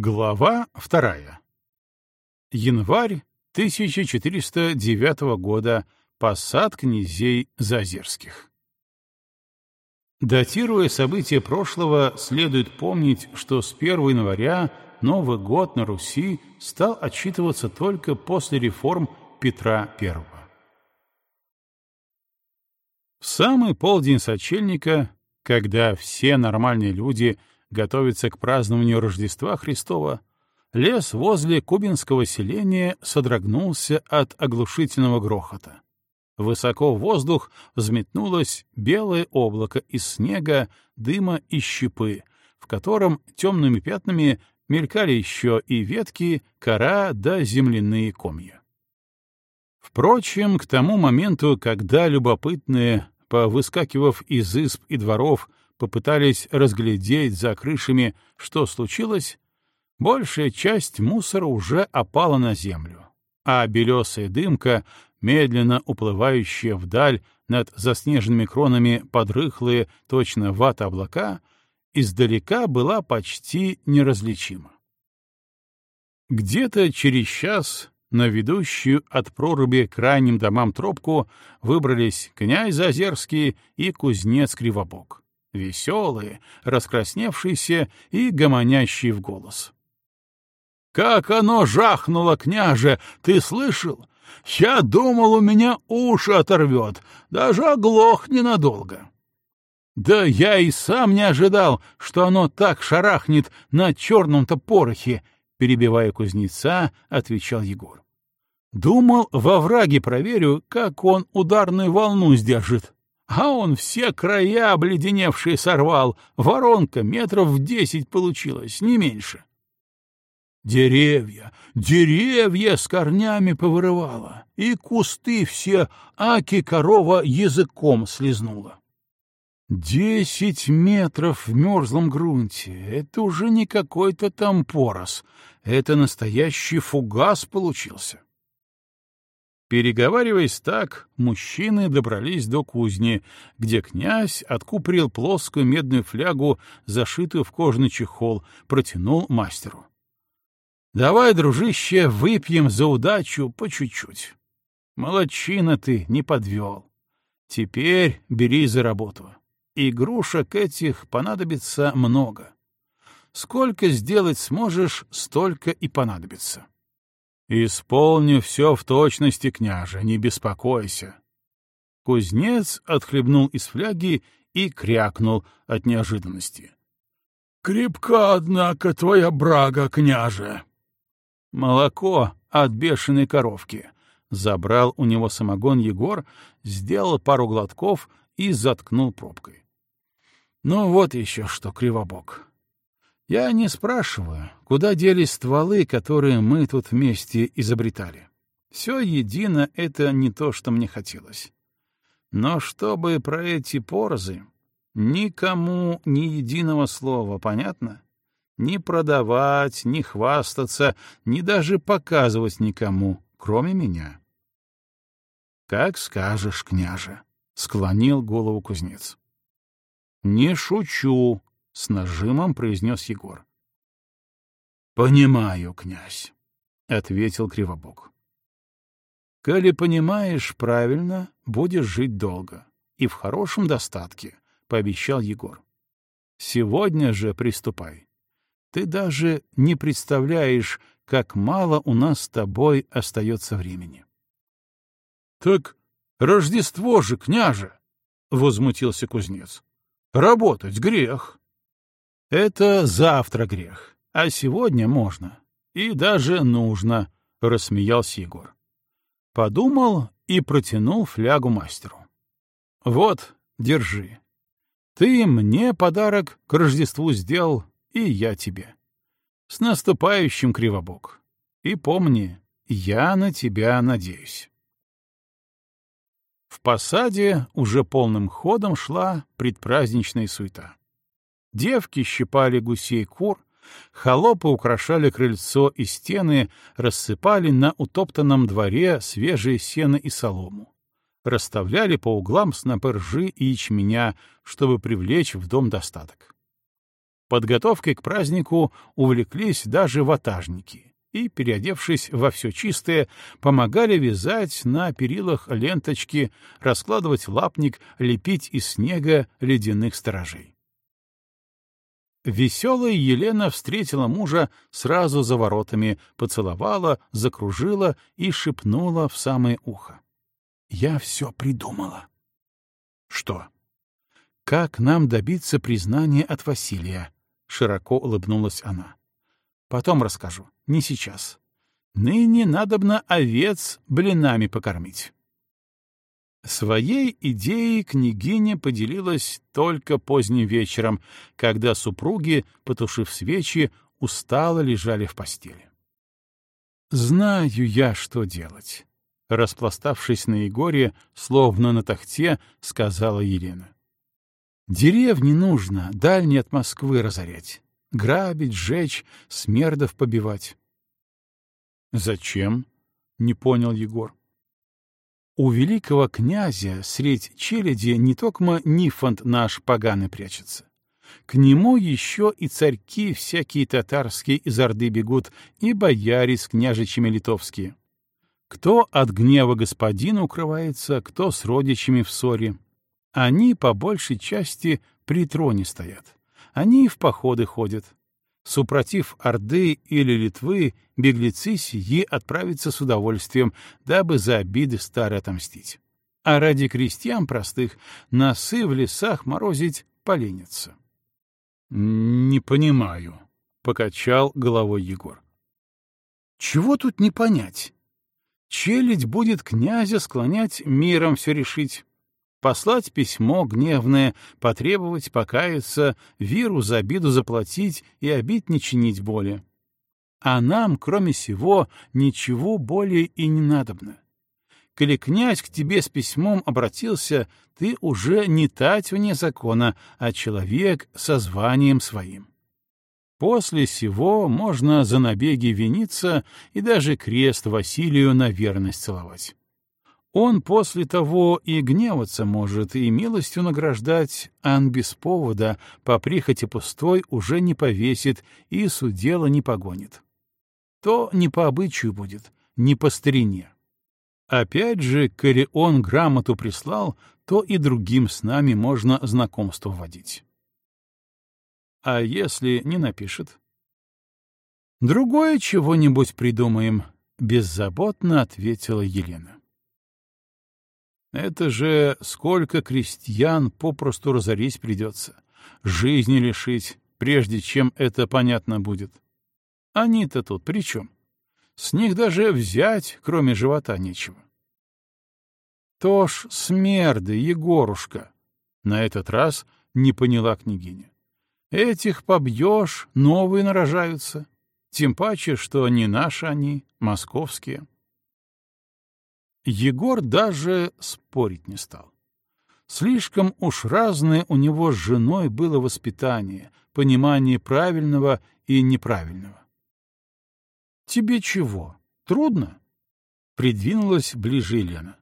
Глава вторая. Январь 1409 года. Посад князей Зазерских. Датируя события прошлого, следует помнить, что с 1 января Новый год на Руси стал отчитываться только после реформ Петра I. В самый полдень сочельника, когда все нормальные люди готовятся к празднованию Рождества Христова, лес возле кубинского селения содрогнулся от оглушительного грохота. Высоко в воздух взметнулось белое облако из снега, дыма и щепы, в котором темными пятнами мелькали еще и ветки, кора да земляные комья. Впрочем, к тому моменту, когда любопытные, повыскакивав из изб и дворов, попытались разглядеть за крышами, что случилось, большая часть мусора уже опала на землю, а белесая дымка медленно уплывающие вдаль над заснеженными кронами подрыхлые, точно вата облака, издалека была почти неразличима. Где-то через час на ведущую от проруби к крайним домам тропку выбрались князь Озерский и кузнец Кривобок, веселые, раскрасневшиеся и гомонящие в голос. — Как оно жахнуло, княже, ты слышал? Я думал, у меня уши оторвет, даже оглох ненадолго. Да я и сам не ожидал, что оно так шарахнет на черном-то порохе, перебивая кузнеца, отвечал Егор. Думал, во враге проверю, как он ударную волну сдержит. А он все края обледеневшие сорвал, воронка метров в десять получилась, не меньше. Деревья, деревья с корнями повырывала, и кусты все аки корова языком слезнула. Десять метров в мерзлом грунте — это уже не какой-то там порос, это настоящий фугас получился. Переговариваясь так, мужчины добрались до кузни, где князь откупорил плоскую медную флягу, зашитую в кожаный чехол, протянул мастеру. Давай, дружище, выпьем за удачу по чуть-чуть. Молодчина ты, не подвел. Теперь бери за работу. Игрушек этих понадобится много. Сколько сделать сможешь, столько и понадобится. Исполню все в точности, княже, не беспокойся. Кузнец отхлебнул из фляги и крякнул от неожиданности. — Крепка, однако, твоя брага, княже. Молоко от бешеной коровки. Забрал у него самогон Егор, сделал пару глотков и заткнул пробкой. Ну вот еще что, Кривобок. Я не спрашиваю, куда делись стволы, которые мы тут вместе изобретали. Все едино — это не то, что мне хотелось. Но чтобы про эти порозы, никому ни единого слова, понятно? Ни продавать, ни хвастаться, ни даже показывать никому, кроме меня. — Как скажешь, княже, — склонил голову кузнец. — Не шучу, — с нажимом произнес Егор. — Понимаю, князь, — ответил Кривобок. — Коли понимаешь правильно, будешь жить долго и в хорошем достатке, — пообещал Егор. — Сегодня же приступай. Ты даже не представляешь, как мало у нас с тобой остается времени. — Так Рождество же, княже! — возмутился кузнец. — Работать грех. — Это завтра грех, а сегодня можно. И даже нужно, — рассмеялся Егор. Подумал и протянул флягу мастеру. — Вот, держи. Ты мне подарок к Рождеству сделал, и я тебе. С наступающим, Кривобок. И помни, я на тебя надеюсь. В посаде уже полным ходом шла предпраздничная суета. Девки щипали гусей кур, холопы украшали крыльцо и стены, рассыпали на утоптанном дворе свежее сено и солому, расставляли по углам снопы ржи и ячменя, чтобы привлечь в дом достаток. Подготовкой к празднику увлеклись даже ватажники и, переодевшись во все чистое, помогали вязать на перилах ленточки, раскладывать лапник, лепить из снега ледяных сторожей. Веселая Елена встретила мужа сразу за воротами, поцеловала, закружила и шепнула в самое ухо. — Я все придумала. — Что? — Как нам добиться признания от Василия? — широко улыбнулась она. — Потом расскажу, не сейчас. Ныне надобно овец блинами покормить. Своей идеей княгиня поделилась только поздним вечером, когда супруги, потушив свечи, устало лежали в постели. «Знаю я, что делать», — распластавшись на Егоре, словно на тахте, сказала Елена. «Деревни нужно, дальние от Москвы разорять, грабить, сжечь, смердов побивать». «Зачем?» — не понял Егор. У великого князя средь челяди не токмо Нифонт наш поганый прячется. К нему еще и царьки всякие татарские из Орды бегут, и бояре с княжичами литовские. Кто от гнева господина укрывается, кто с родичами в ссоре. Они по большей части при троне стоят. Они в походы ходят. Супротив Орды или Литвы, беглецы сии отправятся с удовольствием, дабы за обиды старые отомстить. А ради крестьян простых носы в лесах морозить поленятся. — Не понимаю, — покачал головой Егор. — Чего тут не понять? Челядь будет князя склонять миром все решить послать письмо гневное, потребовать покаяться, виру за обиду заплатить и обид не чинить более. А нам, кроме сего, ничего более и не надобно. Коли князь к тебе с письмом обратился, ты уже не тать вне закона, а человек со званием своим. После сего можно за набеги виниться и даже крест Василию на верность целовать. Он после того и гневаться может, и милостью награждать, ан без повода, по прихоти пустой, уже не повесит и судела не погонит. То не по обычаю будет, не по старине. Опять же, коли он грамоту прислал, то и другим с нами можно знакомство вводить. А если не напишет? Другое чего-нибудь придумаем, — беззаботно ответила Елена. Это же сколько крестьян попросту разорить придется, жизни лишить, прежде чем это понятно будет. Они-то тут при чем? С них даже взять, кроме живота, нечего. То ж смерды, Егорушка! На этот раз не поняла княгиня. Этих побьешь, новые нарожаются. Тем паче, что не наши они, московские. Егор даже спорить не стал. Слишком уж разное у него с женой было воспитание, понимание правильного и неправильного. «Тебе чего? Трудно?» Придвинулась ближе Елена.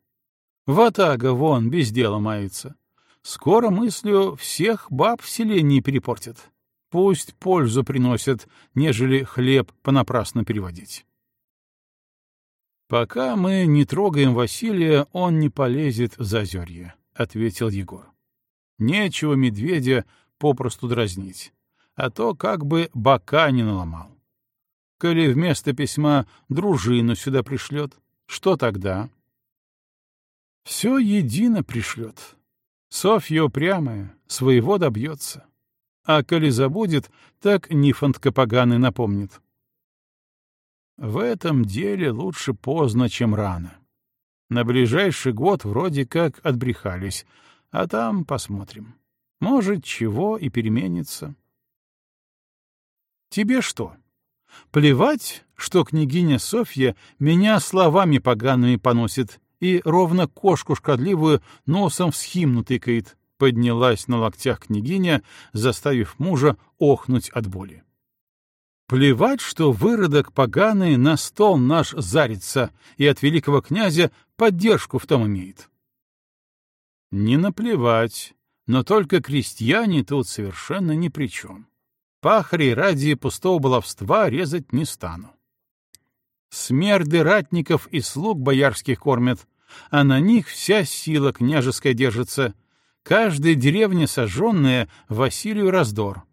«Ватага вон без дела мается. Скоро мыслью всех баб в селении перепортят. Пусть пользу приносят, нежели хлеб понапрасну переводить». «Пока мы не трогаем Василия, он не полезет в зазерье», — ответил Егор. «Нечего медведя попросту дразнить, а то как бы бока не наломал. Коли вместо письма дружину сюда пришлет, что тогда?» «Все едино пришлет. Софья упрямая, своего добьется. А коли забудет, так Нифонтка поганый напомнит. В этом деле лучше поздно, чем рано. На ближайший год вроде как отбрехались, а там посмотрим. Может, чего и переменится. Тебе что? Плевать, что княгиня Софья меня словами погаными поносит и ровно кошку шкодливую носом в схимну тыкает, поднялась на локтях княгиня, заставив мужа охнуть от боли. Плевать, что выродок поганый на стол наш зарится и от великого князя поддержку в том имеет. Не наплевать, но только крестьяне тут совершенно ни при чем. пахарей ради пустого баловства резать не стану. Смерды ратников и слуг боярских кормят, а на них вся сила княжеская держится. Каждая деревня сожженная Василию раздор.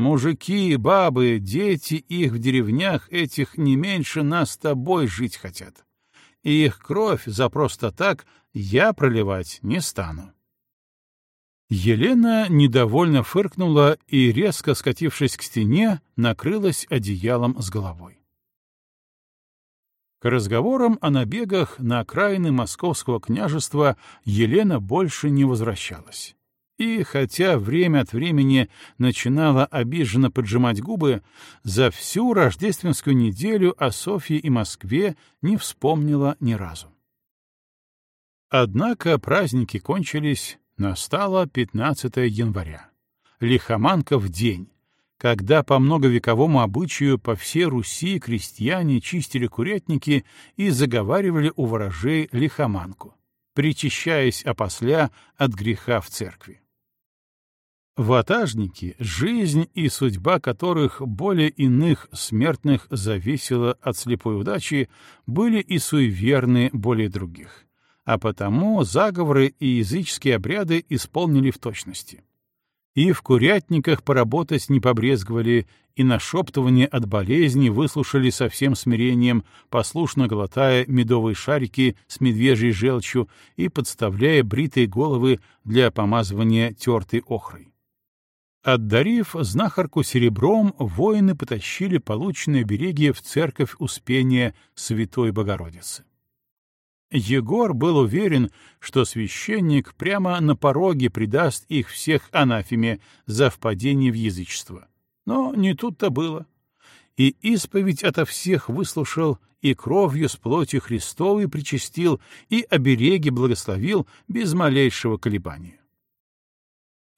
Мужики, бабы, дети их в деревнях этих не меньше нас с тобой жить хотят. И их кровь за просто так я проливать не стану. Елена недовольно фыркнула и, резко скатившись к стене, накрылась одеялом с головой. К разговорам о набегах на окраины московского княжества Елена больше не возвращалась. И хотя время от времени начинала обиженно поджимать губы, за всю рождественскую неделю о Софье и Москве не вспомнила ни разу. Однако праздники кончились, Настало 15 января. Лихоманка в день, когда по многовековому обычаю по всей Руси крестьяне чистили курятники и заговаривали у ворожей лихоманку, причащаясь опосля от греха в церкви. Ватажники, жизнь и судьба которых более иных смертных зависела от слепой удачи, были и суеверны более других а потому заговоры и языческие обряды исполнили в точности. И в курятниках поработать не побрезговали, и нашептывание от болезни выслушали со всем смирением, послушно глотая медовые шарики с медвежьей желчью и подставляя бритые головы для помазывания тертой охрой. Отдарив знахарку серебром, воины потащили полученные береги в церковь Успения Святой Богородицы. Егор был уверен, что священник прямо на пороге предаст их всех анафеме за впадение в язычество. Но не тут-то было. И исповедь ото всех выслушал, и кровью с плотью Христовой причастил, и обереги благословил без малейшего колебания.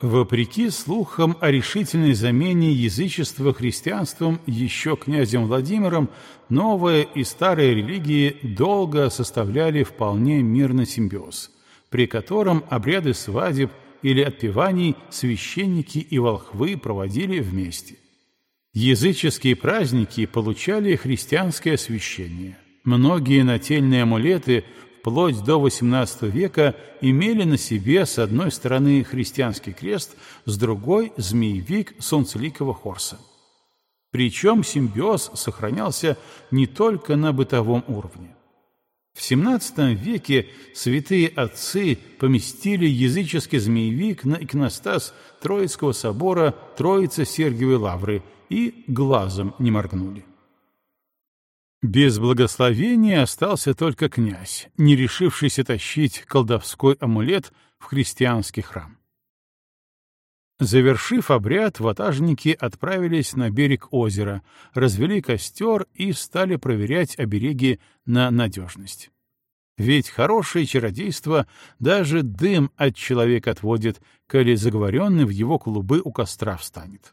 Вопреки слухам о решительной замене язычества христианством еще князем Владимиром, новая и старая религии долго составляли вполне мирный симбиоз, при котором обряды свадеб или отпеваний священники и волхвы проводили вместе. Языческие праздники получали христианское освящение. Многие нательные амулеты вплоть до XVIII века имели на себе с одной стороны христианский крест, с другой — змеевик солнцеликого хорса. Причем симбиоз сохранялся не только на бытовом уровне. В XVII веке святые отцы поместили языческий змеевик на иконостас Троицкого собора Троицы Сергиевой Лавры и глазом не моргнули. Без благословения остался только князь, не решившийся тащить колдовской амулет в христианский храм. Завершив обряд, ватажники отправились на берег озера, развели костер и стали проверять обереги на надежность. Ведь хорошее чародейство даже дым от человека отводит, коли заговоренный в его клубы у костра встанет.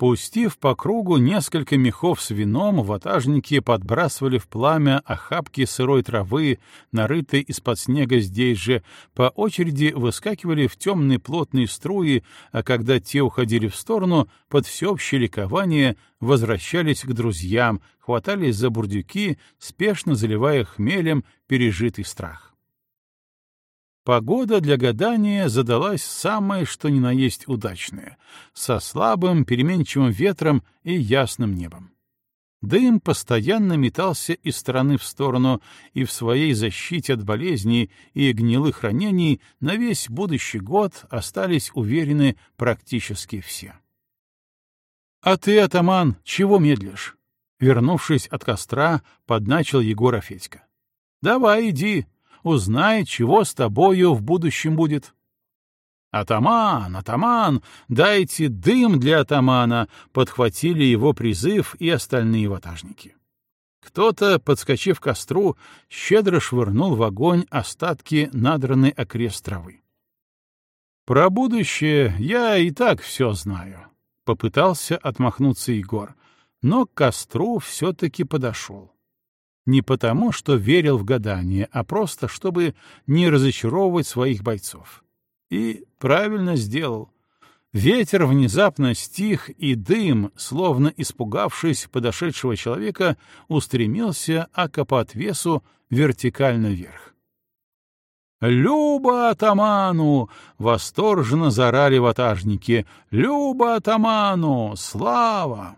Пустив по кругу несколько мехов с вином, ватажники подбрасывали в пламя охапки сырой травы, нарытой из-под снега здесь же, по очереди выскакивали в темные плотные струи, а когда те уходили в сторону, под всеобщее ликование возвращались к друзьям, хватались за бурдюки, спешно заливая хмелем пережитый страх. Погода для гадания задалась самое что ни на есть удачное, со слабым переменчивым ветром и ясным небом. Дым постоянно метался из стороны в сторону, и в своей защите от болезней и гнилых ранений на весь будущий год остались уверены практически все. «А ты, атаман, чего медлишь?» Вернувшись от костра, подначил Егора Федька. «Давай, иди, узнай, чего с тобою в будущем будет. «Атаман! Атаман! Дайте дым для атамана!» — подхватили его призыв и остальные ватажники. Кто-то, подскочив к костру, щедро швырнул в огонь остатки надранной окрест травы. «Про будущее я и так все знаю», — попытался отмахнуться Егор, но к костру все-таки подошел не потому, что верил в гадание, а просто, чтобы не разочаровывать своих бойцов. И правильно сделал. Ветер внезапно стих, и дым, словно испугавшись подошедшего человека, устремился ака по отвесу вертикально вверх. «Люба атаману!» — восторженно заорали ватажники. «Люба атаману! Слава!»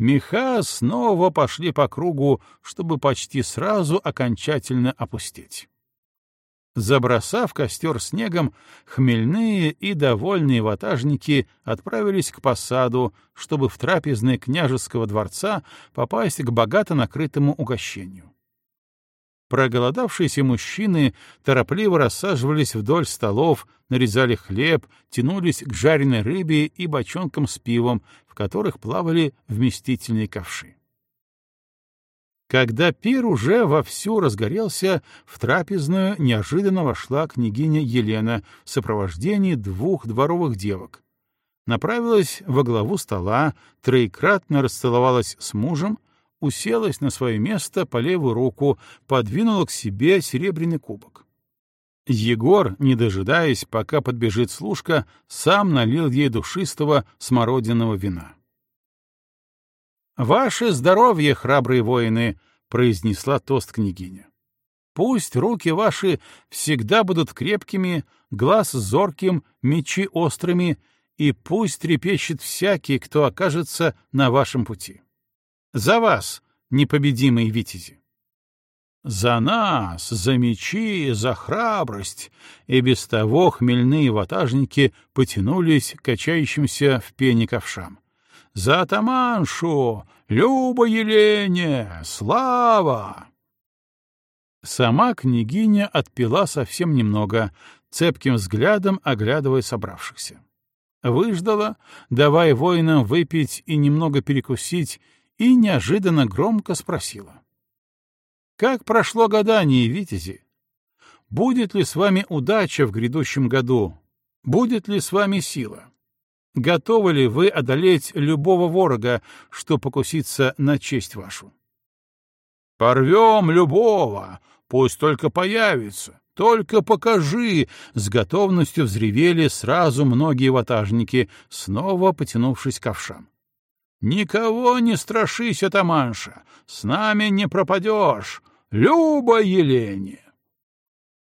Меха снова пошли по кругу, чтобы почти сразу окончательно опустить. Забросав костер снегом, хмельные и довольные ватажники отправились к посаду, чтобы в трапезной княжеского дворца попасть к богато накрытому угощению. Проголодавшиеся мужчины торопливо рассаживались вдоль столов, нарезали хлеб, тянулись к жареной рыбе и бочонкам с пивом, в которых плавали вместительные ковши. Когда пир уже вовсю разгорелся, в трапезную неожиданно вошла княгиня Елена в сопровождении двух дворовых девок. Направилась во главу стола, троекратно расцеловалась с мужем — уселась на свое место по левую руку, подвинула к себе серебряный кубок. Егор, не дожидаясь, пока подбежит служка, сам налил ей душистого смородиного вина. «Ваше здоровье, храбрые воины!» — произнесла тост княгиня. «Пусть руки ваши всегда будут крепкими, глаз зорким, мечи острыми, и пусть трепещет всякий, кто окажется на вашем пути. За вас, непобедимые витязи! За нас, за мечи, за храбрость! И без того хмельные ватажники потянулись к качающимся в пене ковшам. За атаманшу! Люба Елене! Слава! Сама княгиня отпила совсем немного, цепким взглядом оглядывая собравшихся. Выждала, давая воинам выпить и немного перекусить, и неожиданно громко спросила. «Как прошло гадание, Витязи? Будет ли с вами удача в грядущем году? Будет ли с вами сила? Готовы ли вы одолеть любого ворога, что покусится на честь вашу?» «Порвем любого, пусть только появится, только покажи!» С готовностью взревели сразу многие ватажники, снова потянувшись ковшам. «Никого не страшись, атаманша, с нами не пропадешь, Люба Елене!»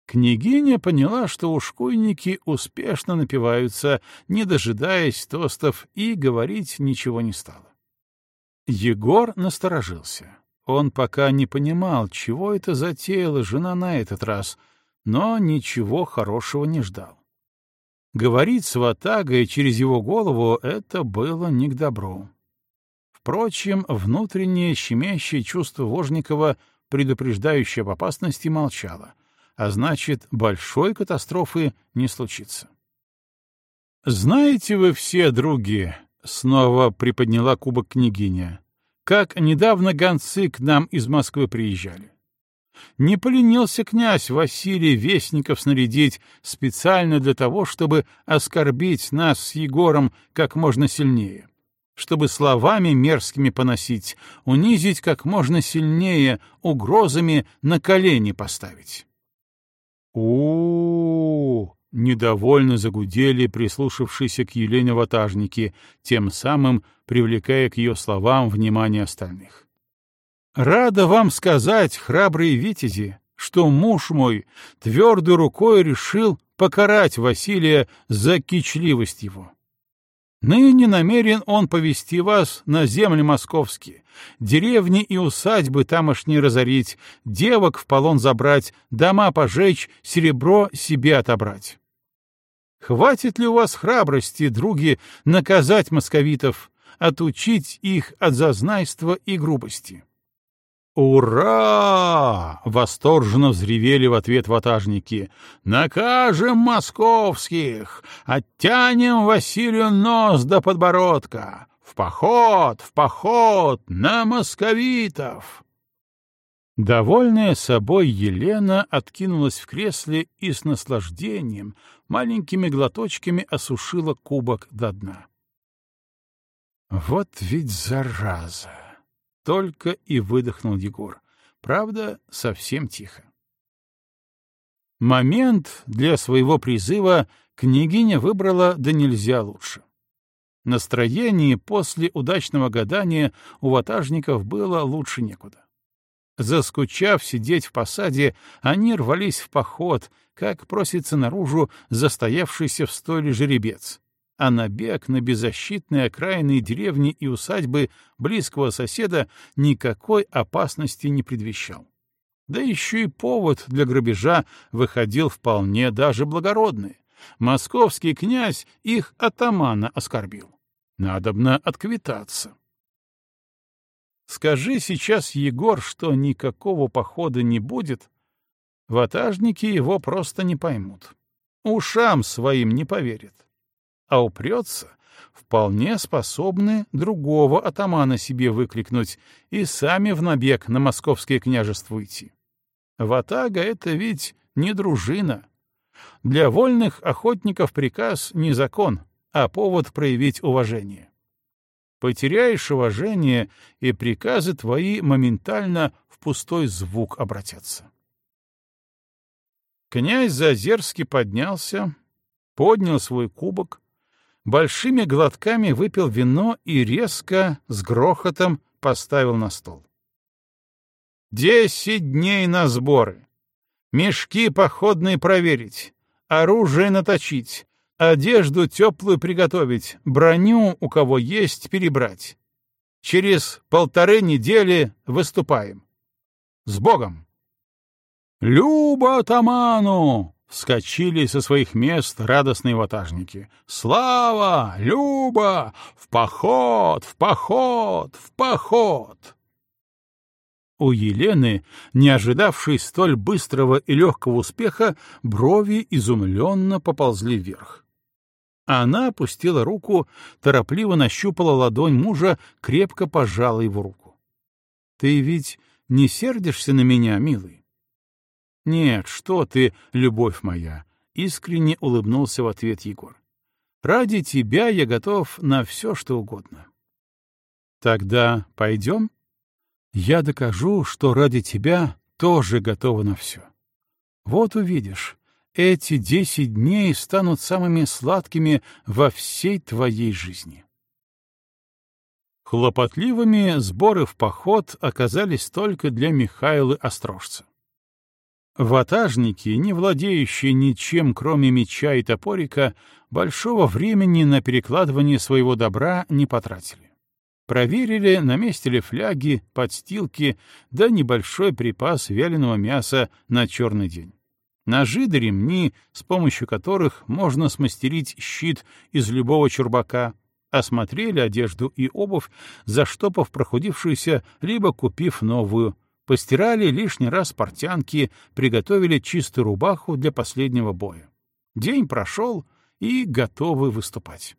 Княгиня поняла, что ушкуйники успешно напиваются, не дожидаясь тостов, и говорить ничего не стала. Егор насторожился. Он пока не понимал, чего это затеяла жена на этот раз, но ничего хорошего не ждал. Говорить с Ватагой через его голову — это было не к добру. Впрочем, внутреннее щемящее чувство Вожникова, предупреждающее об опасности, молчало, а значит, большой катастрофы не случится. «Знаете вы все, други», — снова приподняла кубок княгиня, «как недавно гонцы к нам из Москвы приезжали. Не поленился князь Василий Вестников снарядить специально для того, чтобы оскорбить нас с Егором как можно сильнее чтобы словами мерзкими поносить, унизить как можно сильнее, угрозами на колени поставить. у, -у, -у недовольно загудели прислушавшиеся к Елене ватажники, тем самым привлекая к ее словам внимание остальных. «Рада вам сказать, храбрые витязи, что муж мой твердой рукой решил покарать Василия за кичливость его. Ныне намерен он повести вас на земли московские, деревни и усадьбы тамошние разорить, девок в полон забрать, дома пожечь, серебро себе отобрать. Хватит ли у вас храбрости, други, наказать московитов, отучить их от зазнайства и грубости? «Ура!» — восторженно взревели в ответ ватажники. «Накажем московских! Оттянем Василию нос до подбородка! В поход, в поход на московитов!» Довольная собой Елена откинулась в кресле и с наслаждением маленькими глоточками осушила кубок до дна. «Вот ведь зараза!» Только и выдохнул Егор. Правда, совсем тихо. Момент для своего призыва княгиня выбрала да нельзя лучше. Настроение после удачного гадания у ватажников было лучше некуда. Заскучав сидеть в посаде, они рвались в поход, как просится наружу застоявшийся в стойле жеребец, а набег на беззащитные окраины деревни и усадьбы близкого соседа никакой опасности не предвещал. Да еще и повод для грабежа выходил вполне даже благородный. Московский князь их атамана оскорбил. Надобно отквитаться. Скажи сейчас, Егор, что никакого похода не будет, ватажники его просто не поймут. Ушам своим не поверят. А упрется, вполне способны другого атамана себе выкликнуть и сами в набег на московское княжество идти. Ватага — это ведь не дружина. Для вольных охотников приказ не закон, а повод проявить уважение. Потеряешь уважение, и приказы твои моментально в пустой звук обратятся. Князь Зазерский поднялся, поднял свой кубок, большими глотками выпил вино и резко, с грохотом, поставил на стол. Десять дней на сборы. Мешки походные проверить, оружие наточить, одежду теплую приготовить, броню, у кого есть, перебрать. Через полторы недели выступаем. С Богом! «Люба Таману!» — вскочили со своих мест радостные ватажники. «Слава! Люба! В поход! В поход! В поход!» У Елены, не ожидавшей столь быстрого и легкого успеха, брови изумленно поползли вверх. Она опустила руку, торопливо нащупала ладонь мужа, крепко пожала его руку. — Ты ведь не сердишься на меня, милый? — Нет, что ты, любовь моя! — искренне улыбнулся в ответ Егор. — Ради тебя я готов на все, что угодно. — Тогда пойдем? — я докажу, что ради тебя тоже готова на все. Вот увидишь, эти десять дней станут самыми сладкими во всей твоей жизни. Хлопотливыми сборы в поход оказались только для Михаила Острожца. Ватажники, не владеющие ничем, кроме меча и топорика, большого времени на перекладывание своего добра не потратили. Проверили, на месте ли фляги, подстилки, да небольшой припас вяленого мяса на черный день. Ножи да ремни, с помощью которых можно смастерить щит из любого чурбака, осмотрели одежду и обувь, заштопав прохудившуюся, либо купив новую, постирали лишний раз портянки, приготовили чистую рубаху для последнего боя. День прошел, и готовы выступать.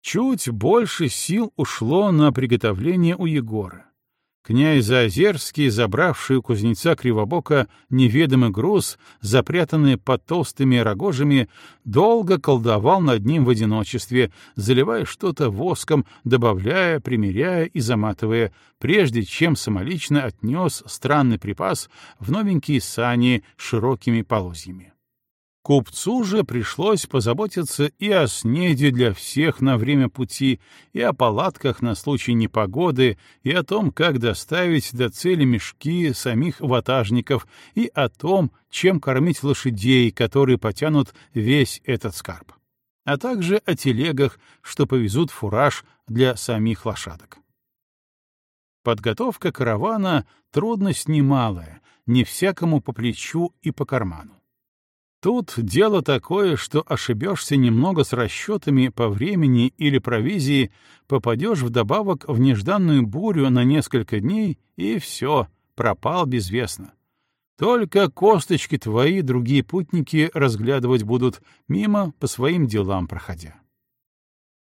Чуть больше сил ушло на приготовление у Егора. Князь Заозерский, забравший у кузнеца Кривобока неведомый груз, запрятанный под толстыми рогожами, долго колдовал над ним в одиночестве, заливая что-то воском, добавляя, примеряя и заматывая, прежде чем самолично отнес странный припас в новенькие сани с широкими полозьями. Купцу же пришлось позаботиться и о снеде для всех на время пути, и о палатках на случай непогоды, и о том, как доставить до цели мешки самих ватажников, и о том, чем кормить лошадей, которые потянут весь этот скарб, а также о телегах, что повезут фураж для самих лошадок. Подготовка каравана — трудность немалая, не всякому по плечу и по карману. Тут дело такое, что ошибешься немного с расчетами по времени или провизии, попадешь вдобавок в нежданную бурю на несколько дней, и все, пропал безвестно. Только косточки твои другие путники разглядывать будут, мимо по своим делам проходя.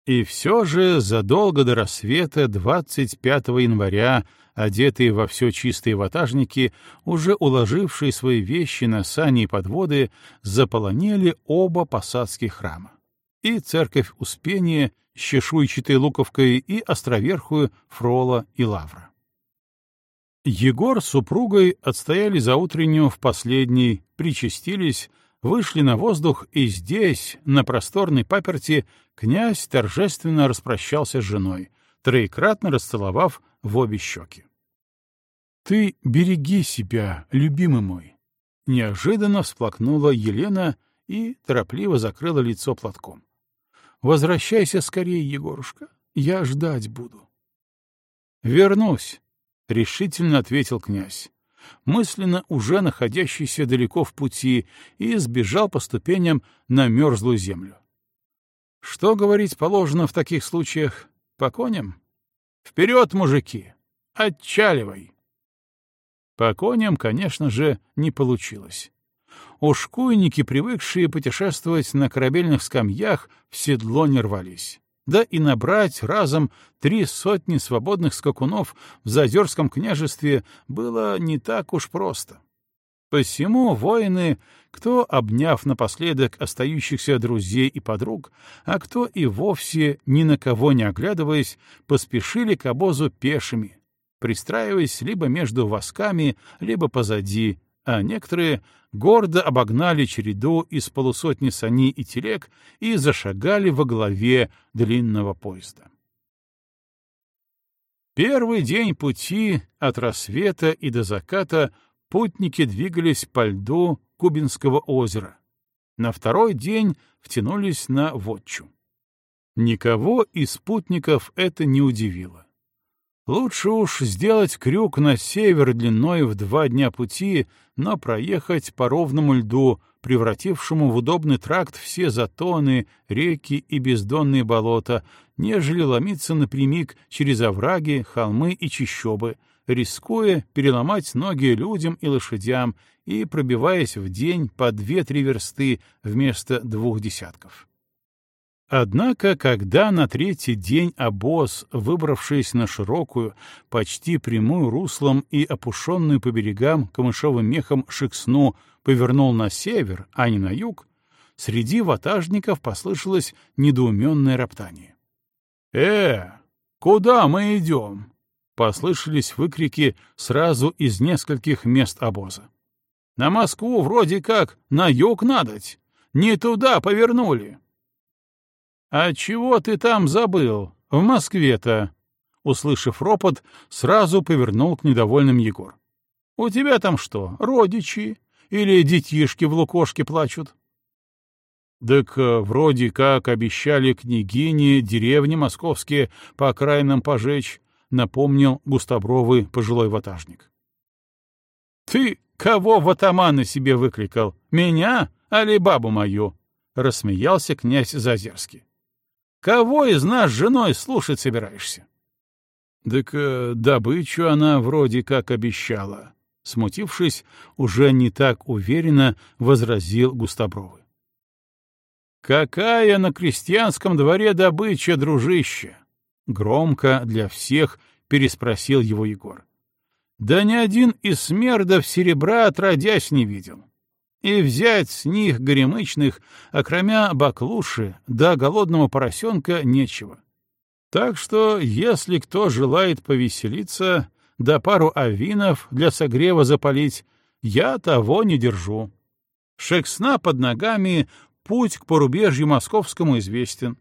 И все же задолго до рассвета 25 января, одетые во все чистые ватажники, уже уложившие свои вещи на сани и подводы, заполонили оба посадских храма. И церковь Успения с чешуйчатой луковкой и островерхую Фрола и Лавра. Егор с супругой отстояли за утреннюю в последней, причастились, вышли на воздух, и здесь, на просторной паперти, князь торжественно распрощался с женой, троекратно расцеловав в обе щеки. «Ты береги себя, любимый мой!» Неожиданно всплакнула Елена и торопливо закрыла лицо платком. «Возвращайся скорее, Егорушка, я ждать буду». «Вернусь», — решительно ответил князь, мысленно уже находящийся далеко в пути, и сбежал по ступеням на мерзлую землю. Что говорить положено в таких случаях? По коням? Вперед, мужики! Отчаливай! По коням, конечно же, не получилось. Ушкуйники, привыкшие путешествовать на корабельных скамьях, в седло не рвались. Да и набрать разом три сотни свободных скакунов в Зазерском княжестве было не так уж просто. Посему воины, кто, обняв напоследок остающихся друзей и подруг, а кто и вовсе ни на кого не оглядываясь, поспешили к обозу пешими, пристраиваясь либо между восками, либо позади, а некоторые гордо обогнали череду из полусотни саней и телег и зашагали во главе длинного поезда. Первый день пути от рассвета и до заката путники двигались по льду Кубинского озера. На второй день втянулись на Вотчу. Никого из спутников это не удивило. Лучше уж сделать крюк на север длиной в два дня пути, но проехать по ровному льду, превратившему в удобный тракт все затоны, реки и бездонные болота, нежели ломиться напрямик через овраги, холмы и чащобы, рискуя переломать ноги людям и лошадям и пробиваясь в день по две-три версты вместо двух десятков. Однако, когда на третий день обоз, выбравшись на широкую, почти прямую руслом и опушенную по берегам камышовым мехом шексну, повернул на север, а не на юг, среди ватажников послышалось недоуменное роптание. «Э, куда мы идем?» — послышались выкрики сразу из нескольких мест обоза. «На Москву вроде как на юг надоть. Не туда повернули». «А чего ты там забыл? В Москве-то?» Услышав ропот, сразу повернул к недовольным Егор. «У тебя там что, родичи? Или детишки в лукошке плачут?» «Так э, вроде как обещали княгине деревни московские по окраинам пожечь», — напомнил густобровый пожилой ватажник. «Ты кого в атаманы себе выкликал? Меня, али бабу мою?» — рассмеялся князь Зазерский. Кого из нас женой слушать собираешься? Так э, добычу она вроде как обещала. Смутившись, уже не так уверенно возразил Густобровый. «Какая на крестьянском дворе добыча, дружище?» Громко для всех переспросил его Егор. «Да ни один из смердов серебра отродясь не видел и взять с них горемычных, окромя баклуши, да голодного поросенка нечего. Так что, если кто желает повеселиться, да пару авинов для согрева запалить, я того не держу. Шексна под ногами, путь к порубежью московскому известен.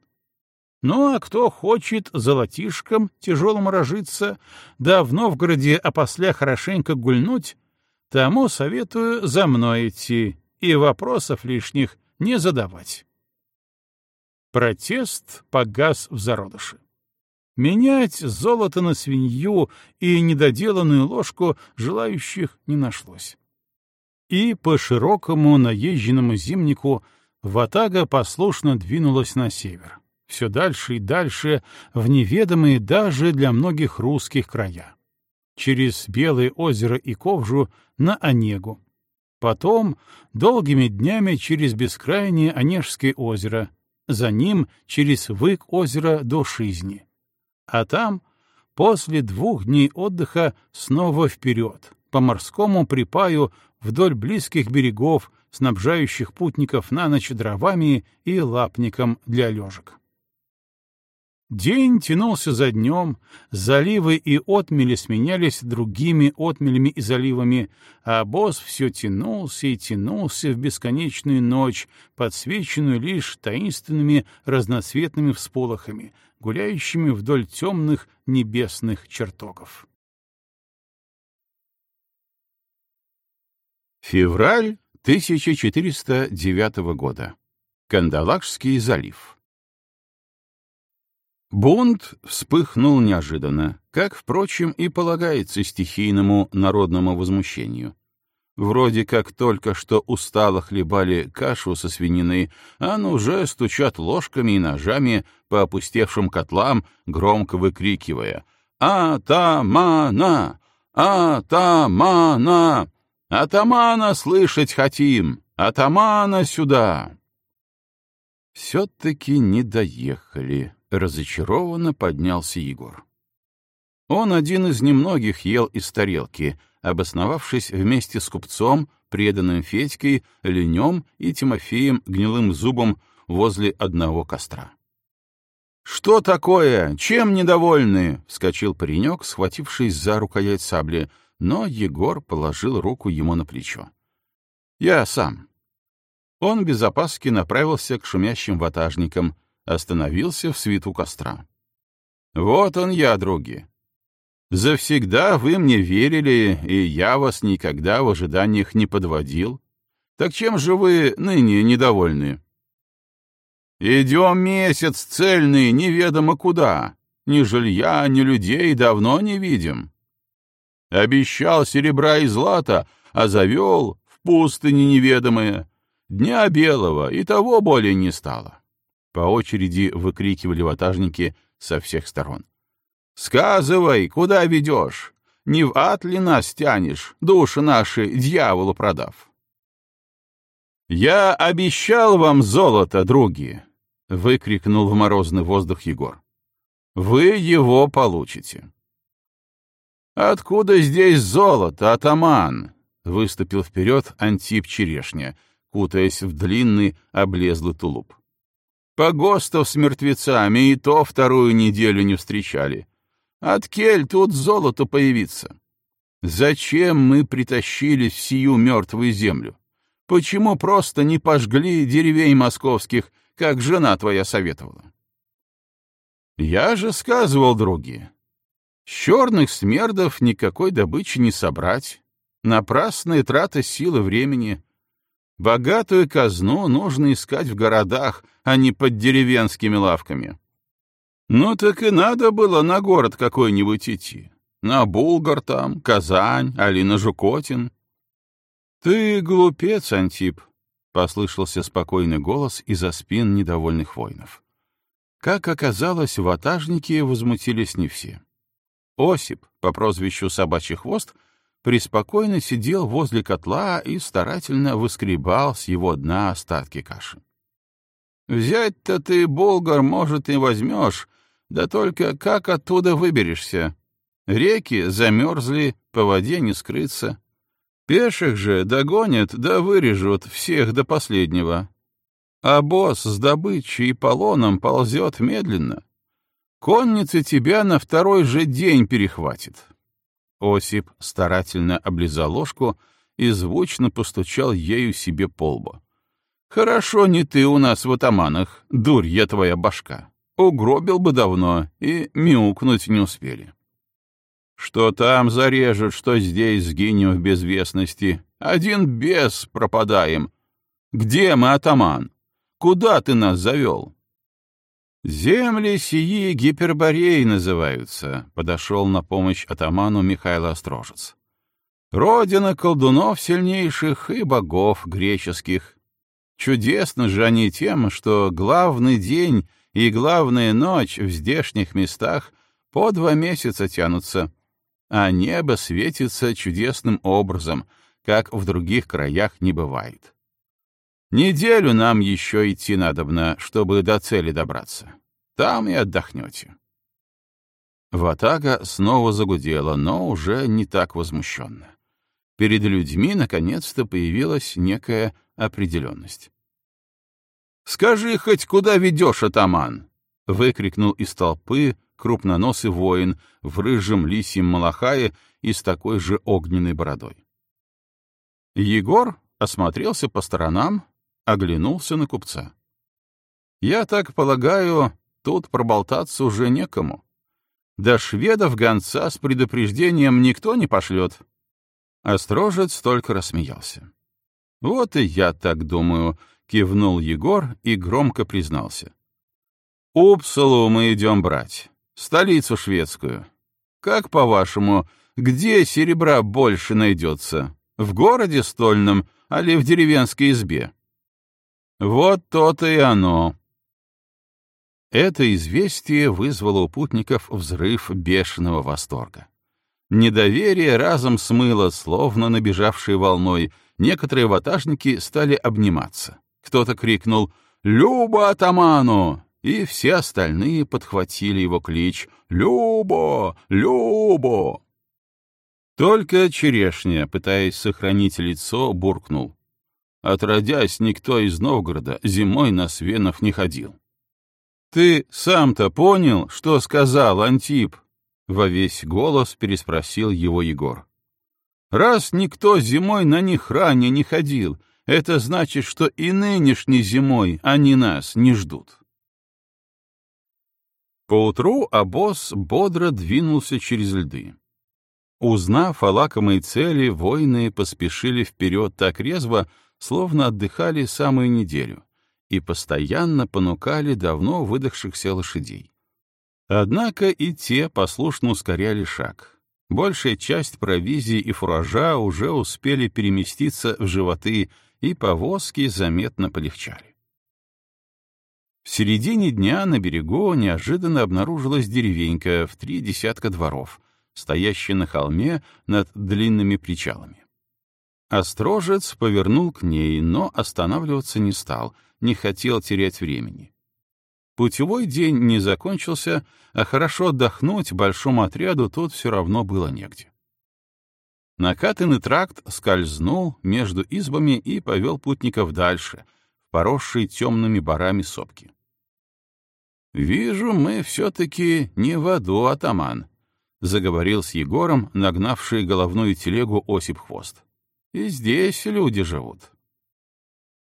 Ну, а кто хочет золотишком тяжелым рожиться, да в Новгороде опосля хорошенько гульнуть, Тому советую за мной идти и вопросов лишних не задавать. Протест погас в зародыше. Менять золото на свинью и недоделанную ложку желающих не нашлось. И по широкому наезженному зимнику Ватага послушно двинулась на север, все дальше и дальше, в неведомые даже для многих русских края через Белое озеро и Ковжу на Онегу. Потом долгими днями через бескрайнее Онежское озеро, за ним через Вык озера до Шизни. А там, после двух дней отдыха, снова вперед, по морскому припаю вдоль близких берегов, снабжающих путников на ночь дровами и лапником для лежек. День тянулся за днем, заливы и отмели сменялись другими отмелями и заливами, а босс все тянулся и тянулся в бесконечную ночь, подсвеченную лишь таинственными разноцветными всполохами, гуляющими вдоль темных небесных чертогов. Февраль 1409 года. Кандалакшский залив. Бунт вспыхнул неожиданно, как, впрочем, и полагается стихийному народному возмущению. Вроде как только что устало хлебали кашу со свининой, а ну уже стучат ложками и ножами по опустевшим котлам, громко выкрикивая «Атамана! Атамана! Атамана слышать хотим! Атамана сюда!» Все-таки не доехали. Разочарованно поднялся Егор. Он один из немногих ел из тарелки, обосновавшись вместе с купцом, преданным Федькой, Ленем и Тимофеем гнилым зубом возле одного костра. «Что такое? Чем недовольны?» — вскочил паренек, схватившись за рукоять сабли, но Егор положил руку ему на плечо. «Я сам». Он без опаски направился к шумящим ватажникам, остановился в свету костра. «Вот он я, други. Завсегда вы мне верили, и я вас никогда в ожиданиях не подводил. Так чем же вы ныне недовольны?» «Идем месяц цельный, неведомо куда. Ни жилья, ни людей давно не видим. Обещал серебра и злата, а завел в пустыне неведомое. Дня белого и того более не стало. По очереди выкрикивали ватажники со всех сторон. «Сказывай, куда ведешь? Не в ад ли нас тянешь, души наши дьяволу продав?» «Я обещал вам золото, други!» — выкрикнул в морозный воздух Егор. «Вы его получите». «Откуда здесь золото, атаман?» — выступил вперед Антип Черешня, кутаясь в длинный облезлый тулуп. Погостов с мертвецами и то вторую неделю не встречали. От кель тут золото появится. Зачем мы притащили в сию мертвую землю? Почему просто не пожгли деревень московских, как жена твоя советовала? Я же сказывал, други, с черных смердов никакой добычи не собрать. Напрасные траты силы времени. Богатую казну нужно искать в городах, а не под деревенскими лавками. Ну так и надо было на город какой-нибудь идти. На Булгар там, Казань, Алина Жукотин. Ты глупец, Антип, — послышался спокойный голос из-за спин недовольных воинов. Как оказалось, ватажники возмутились не все. Осип, по прозвищу Собачий Хвост, преспокойно сидел возле котла и старательно выскребал с его дна остатки каши. «Взять-то ты, болгар, может, и возьмешь, да только как оттуда выберешься? Реки замерзли, по воде не скрыться. Пеших же догонят да вырежут всех до последнего. А босс с добычей и полоном ползет медленно. Конница тебя на второй же день перехватит. Осип старательно облизал ложку и звучно постучал ею себе по лбу. «Хорошо не ты у нас в атаманах, дурья твоя башка. Угробил бы давно, и мяукнуть не успели». «Что там зарежут, что здесь сгинем в безвестности. Один бес пропадаем. Где мы, атаман? Куда ты нас завел?» «Земли сии гипербореи называются», — подошел на помощь атаману Михаил Острожец. «Родина колдунов сильнейших и богов греческих. Чудесно же они тем, что главный день и главная ночь в здешних местах по два месяца тянутся, а небо светится чудесным образом, как в других краях не бывает. Неделю нам еще идти надобно, чтобы до цели добраться. Там и отдохнете. Ватага снова загудела, но уже не так возмущенно. Перед людьми наконец-то появилась некая определенность. «Скажи хоть, куда ведешь, атаман? — выкрикнул из толпы крупноносый воин в рыжем лисьем малахае и с такой же огненной бородой. Егор осмотрелся по сторонам, оглянулся на купца. «Я так полагаю, тут проболтаться уже некому. До шведов гонца с предупреждением никто не пошлет». Острожец только рассмеялся. «Вот и я так думаю», — кивнул Егор и громко признался. «Упсалу мы идем брать, столицу шведскую. Как, по-вашему, где серебра больше найдется? В городе стольном, али в деревенской избе?» «Вот то-то и оно», это известие вызвало у путников взрыв бешеного восторга. Недоверие разом смыло, словно набежавшей волной. Некоторые ватажники стали обниматься. Кто-то крикнул «Люба атаману!» и все остальные подхватили его клич «Любо! Любо!». Только черешня, пытаясь сохранить лицо, буркнул. Отродясь, никто из Новгорода зимой на свенов не ходил. «Ты сам-то понял, что сказал Антип?» — во весь голос переспросил его Егор. «Раз никто зимой на них ранее не ходил, это значит, что и нынешней зимой они нас не ждут». Поутру обоз бодро двинулся через льды. Узнав о лакомой цели, воины поспешили вперед так резво, словно отдыхали самую неделю, и постоянно понукали давно выдохшихся лошадей. Однако и те послушно ускоряли шаг. Большая часть провизии и фуража уже успели переместиться в животы, и повозки заметно полегчали. В середине дня на берегу неожиданно обнаружилась деревенька в три десятка дворов, стоящая на холме над длинными причалами. Острожец повернул к ней, но останавливаться не стал, не хотел терять времени. Путевой день не закончился, а хорошо отдохнуть большому отряду тут все равно было негде. Накатанный тракт скользнул между избами и повел путников дальше, в поросшие темными барами сопки. «Вижу, мы все-таки не в аду, атаман», — заговорил с Егором, нагнавший головную телегу Осип Хвост. «И здесь люди живут».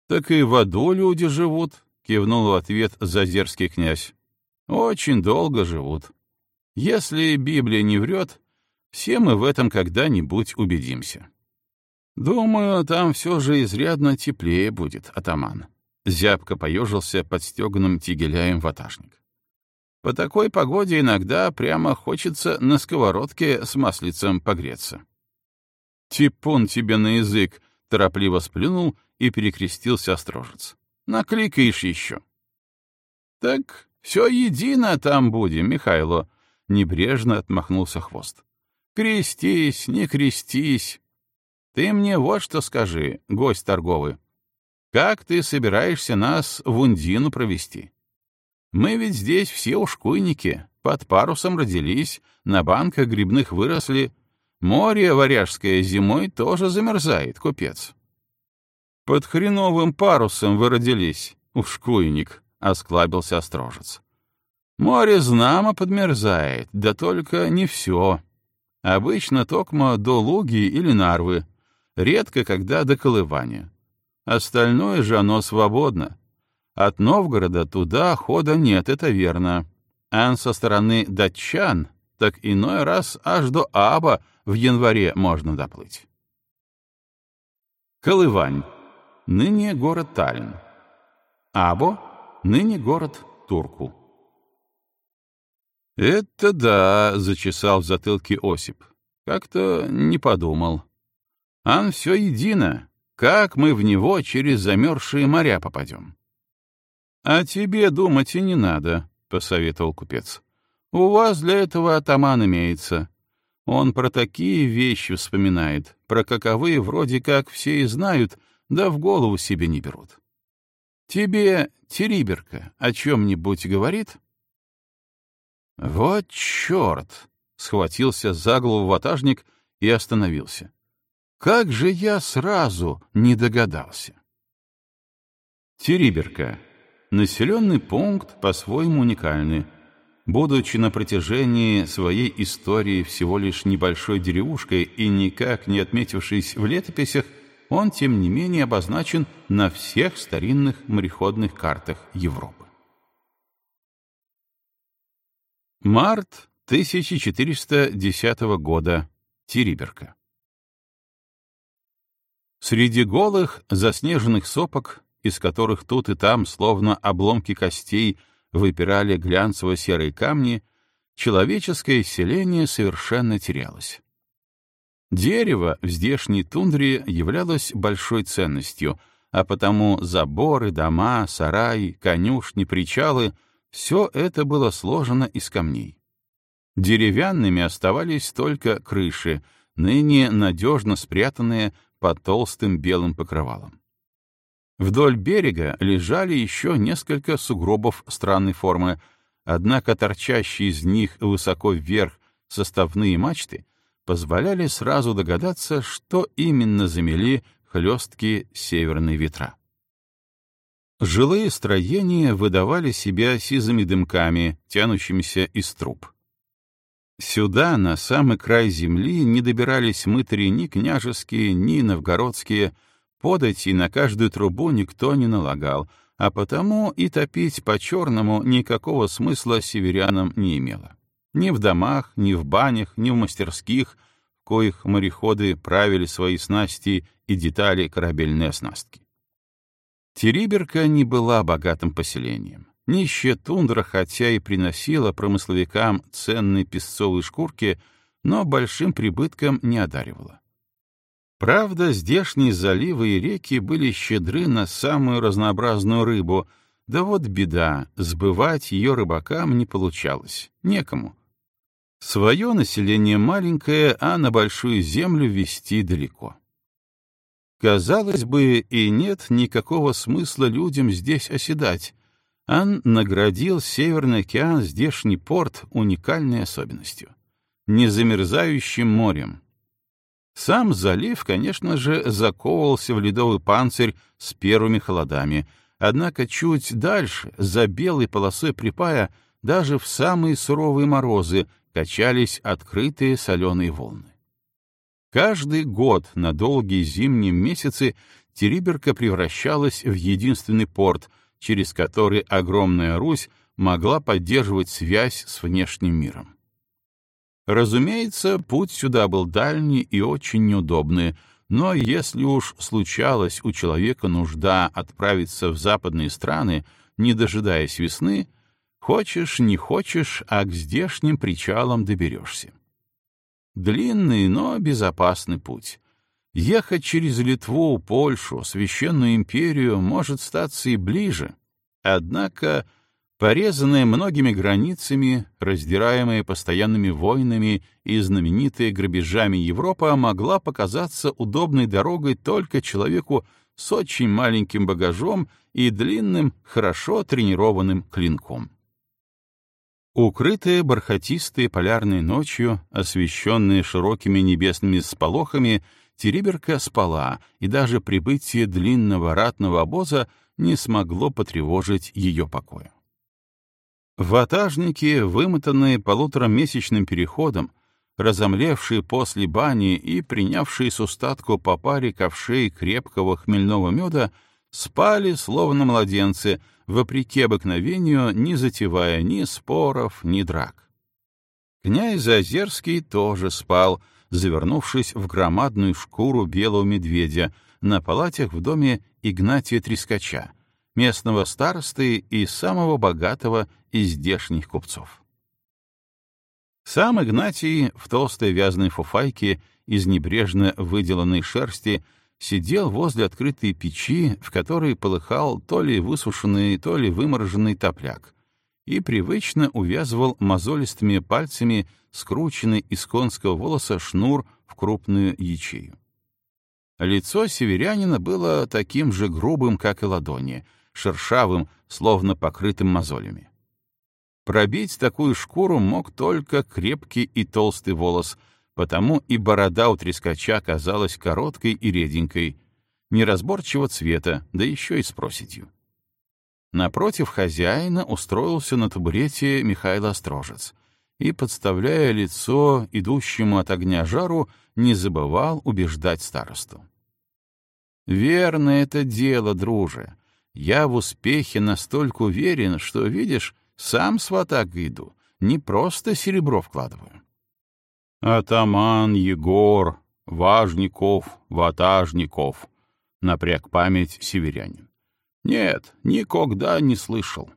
«Так и в аду люди живут», кивнул в ответ зазерский князь. Очень долго живут. Если Библия не врет, все мы в этом когда-нибудь убедимся. Думаю, там все же изрядно теплее будет, атаман. Зябко поежился под стеганым тигеляем ватажник. По такой погоде иногда прямо хочется на сковородке с маслицем погреться. Типун тебе на язык, торопливо сплюнул и перекрестился острожец. Накликаешь еще. — Так все едино там будем, Михайло, — небрежно отмахнулся хвост. — Крестись, не крестись. Ты мне вот что скажи, гость торговый. Как ты собираешься нас в Ундину провести? Мы ведь здесь все ушкуйники, под парусом родились, на банках грибных выросли. Море варяжское зимой тоже замерзает, купец. «Под хреновым парусом вы родились, ушкуйник», — осклабился Острожец. «Море знамо подмерзает, да только не все. Обычно токмо до Луги или Нарвы, редко когда до Колывания. Остальное же оно свободно. От Новгорода туда хода нет, это верно. А со стороны датчан, так иной раз аж до Аба в январе можно доплыть. Колывань ныне город Таллин. Або — ныне город Турку. «Это да», — зачесал в затылке Осип. «Как-то не подумал. Ан все едино. Как мы в него через замерзшие моря попадем?» «А тебе думать и не надо», — посоветовал купец. «У вас для этого атаман имеется. Он про такие вещи вспоминает, про каковые вроде как все и знают, да в голову себе не берут. Тебе Териберка о чем-нибудь говорит? Вот черт! Схватился за голову ватажник и остановился. Как же я сразу не догадался! Териберка. населенный пункт по-своему уникальный. Будучи на протяжении своей истории всего лишь небольшой деревушкой и никак не отметившись в летописях, он, тем не менее, обозначен на всех старинных мореходных картах Европы. Март 1410 года. Териберка. Среди голых, заснеженных сопок, из которых тут и там, словно обломки костей, выпирали глянцево-серые камни, человеческое селение совершенно терялось. Дерево в здешней тундре являлось большой ценностью, а потому заборы, дома, сараи, конюшни, причалы — все это было сложено из камней. Деревянными оставались только крыши, ныне надежно спрятанные под толстым белым покрывалом. Вдоль берега лежали еще несколько сугробов странной формы, однако торчащие из них высоко вверх составные мачты позволяли сразу догадаться, что именно замели хлесткие северные ветра. Жилые строения выдавали себя сизыми дымками, тянущимися из труб. Сюда, на самый край земли, не добирались мытари ни княжеские, ни новгородские, подать и на каждую трубу никто не налагал, а потому и топить по-черному никакого смысла северянам не имело. Ни в домах, ни в банях, ни в мастерских, в коих мореходы правили свои снасти и детали корабельной оснастки. Териберка не была богатым поселением. Нищая тундра, хотя и приносила промысловикам ценные песцовые шкурки, но большим прибытком не одаривала. Правда, здешние заливы и реки были щедры на самую разнообразную рыбу, да вот беда, сбывать ее рыбакам не получалось, некому. Свое население маленькое, а на большую землю вести далеко. Казалось бы, и нет никакого смысла людям здесь оседать, Ан наградил Северный океан здешний порт уникальной особенностью — незамерзающим морем. Сам залив, конечно же, заковывался в ледовый панцирь с первыми холодами, однако чуть дальше, за белой полосой припая, даже в самые суровые морозы качались открытые соленые волны. Каждый год на долгие зимние месяцы Териберка превращалась в единственный порт — через который огромная Русь могла поддерживать связь с внешним миром. Разумеется, путь сюда был дальний и очень неудобный, но если уж случалось у человека нужда отправиться в западные страны, не дожидаясь весны, хочешь, не хочешь, а к здешним причалам доберешься. Длинный, но безопасный путь. Ехать через Литву, Польшу, Священную империю может статься и ближе. Однако, порезанная многими границами, раздираемая постоянными войнами и знаменитая грабежами Европа могла показаться удобной дорогой только человеку с очень маленьким багажом и длинным, хорошо тренированным клинком. Укрытые бархатистой полярной ночью, освещенные широкими небесными сполохами, Териберка спала, и даже прибытие длинного ратного обоза не смогло потревожить ее покоя. Ватажники, вымотанные полуторамесячным переходом, разомлевшие после бани и принявшие с устатку по паре ковшей крепкого хмельного меда, спали, словно младенцы, вопреки обыкновению, не затевая ни споров, ни драк. Князь Зазерский тоже спал — завернувшись в громадную шкуру белого медведя на палатях в доме Игнатия Трескача, местного старосты и самого богатого из здешних купцов. Сам Игнатий в толстой вязаной фуфайке из небрежно выделанной шерсти сидел возле открытой печи, в которой полыхал то ли высушенный, то ли вымороженный топляк, и привычно увязывал мозолистыми пальцами скрученный из конского волоса шнур в крупную ячею. Лицо северянина было таким же грубым, как и ладони, шершавым, словно покрытым мозолями. Пробить такую шкуру мог только крепкий и толстый волос, потому и борода у трескача казалась короткой и реденькой, неразборчивого цвета, да еще и с проседью. Напротив хозяина устроился на табурете Михаил Острожец и, подставляя лицо идущему от огня жару, не забывал убеждать старосту. «Верно это дело, друже. Я в успехе настолько уверен, что, видишь, сам с ватагой иду, не просто серебро вкладываю». «Атаман Егор, Важников, Ватажников», — напряг память северянин. «Нет, никогда не слышал».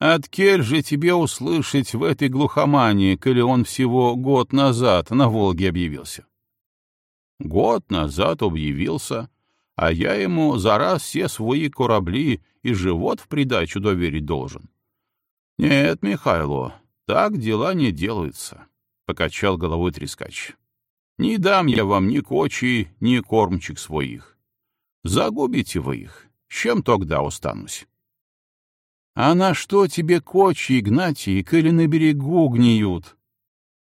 От кель же тебе услышать в этой глухомании, коли он всего год назад на Волге объявился? Год назад объявился, а я ему за раз все свои корабли и живот в придачу доверить должен. Нет, Михайло, так дела не делаются, — покачал головой трескач. Не дам я вам ни кочи, ни кормчик своих. Загубите вы их, чем тогда останусь? А на что тебе кочи, Игнатий, коли на берегу гниют?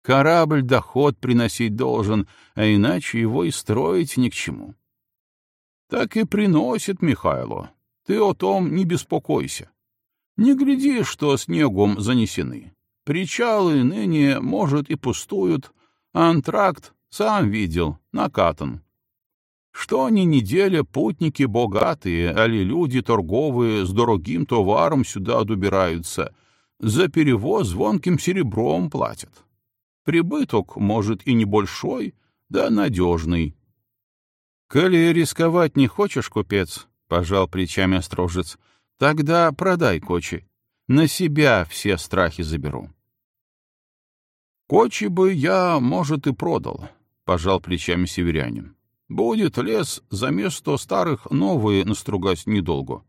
Корабль доход приносить должен, а иначе его и строить ни к чему. Так и приносит Михайло. Ты о том не беспокойся. Не гляди, что снегом занесены. Причалы ныне, может, и пустуют, а антракт, сам видел, накатан. Что ни неделя путники богатые, али люди торговые с дорогим товаром сюда добираются, за перевоз звонким серебром платят. Прибыток, может, и небольшой, да надежный. — Коли рисковать не хочешь, купец, — пожал плечами острожец, — тогда продай кочи. На себя все страхи заберу. — Кочи бы я, может, и продал, — пожал плечами северянин. Будет лес за место старых новые настругать недолго.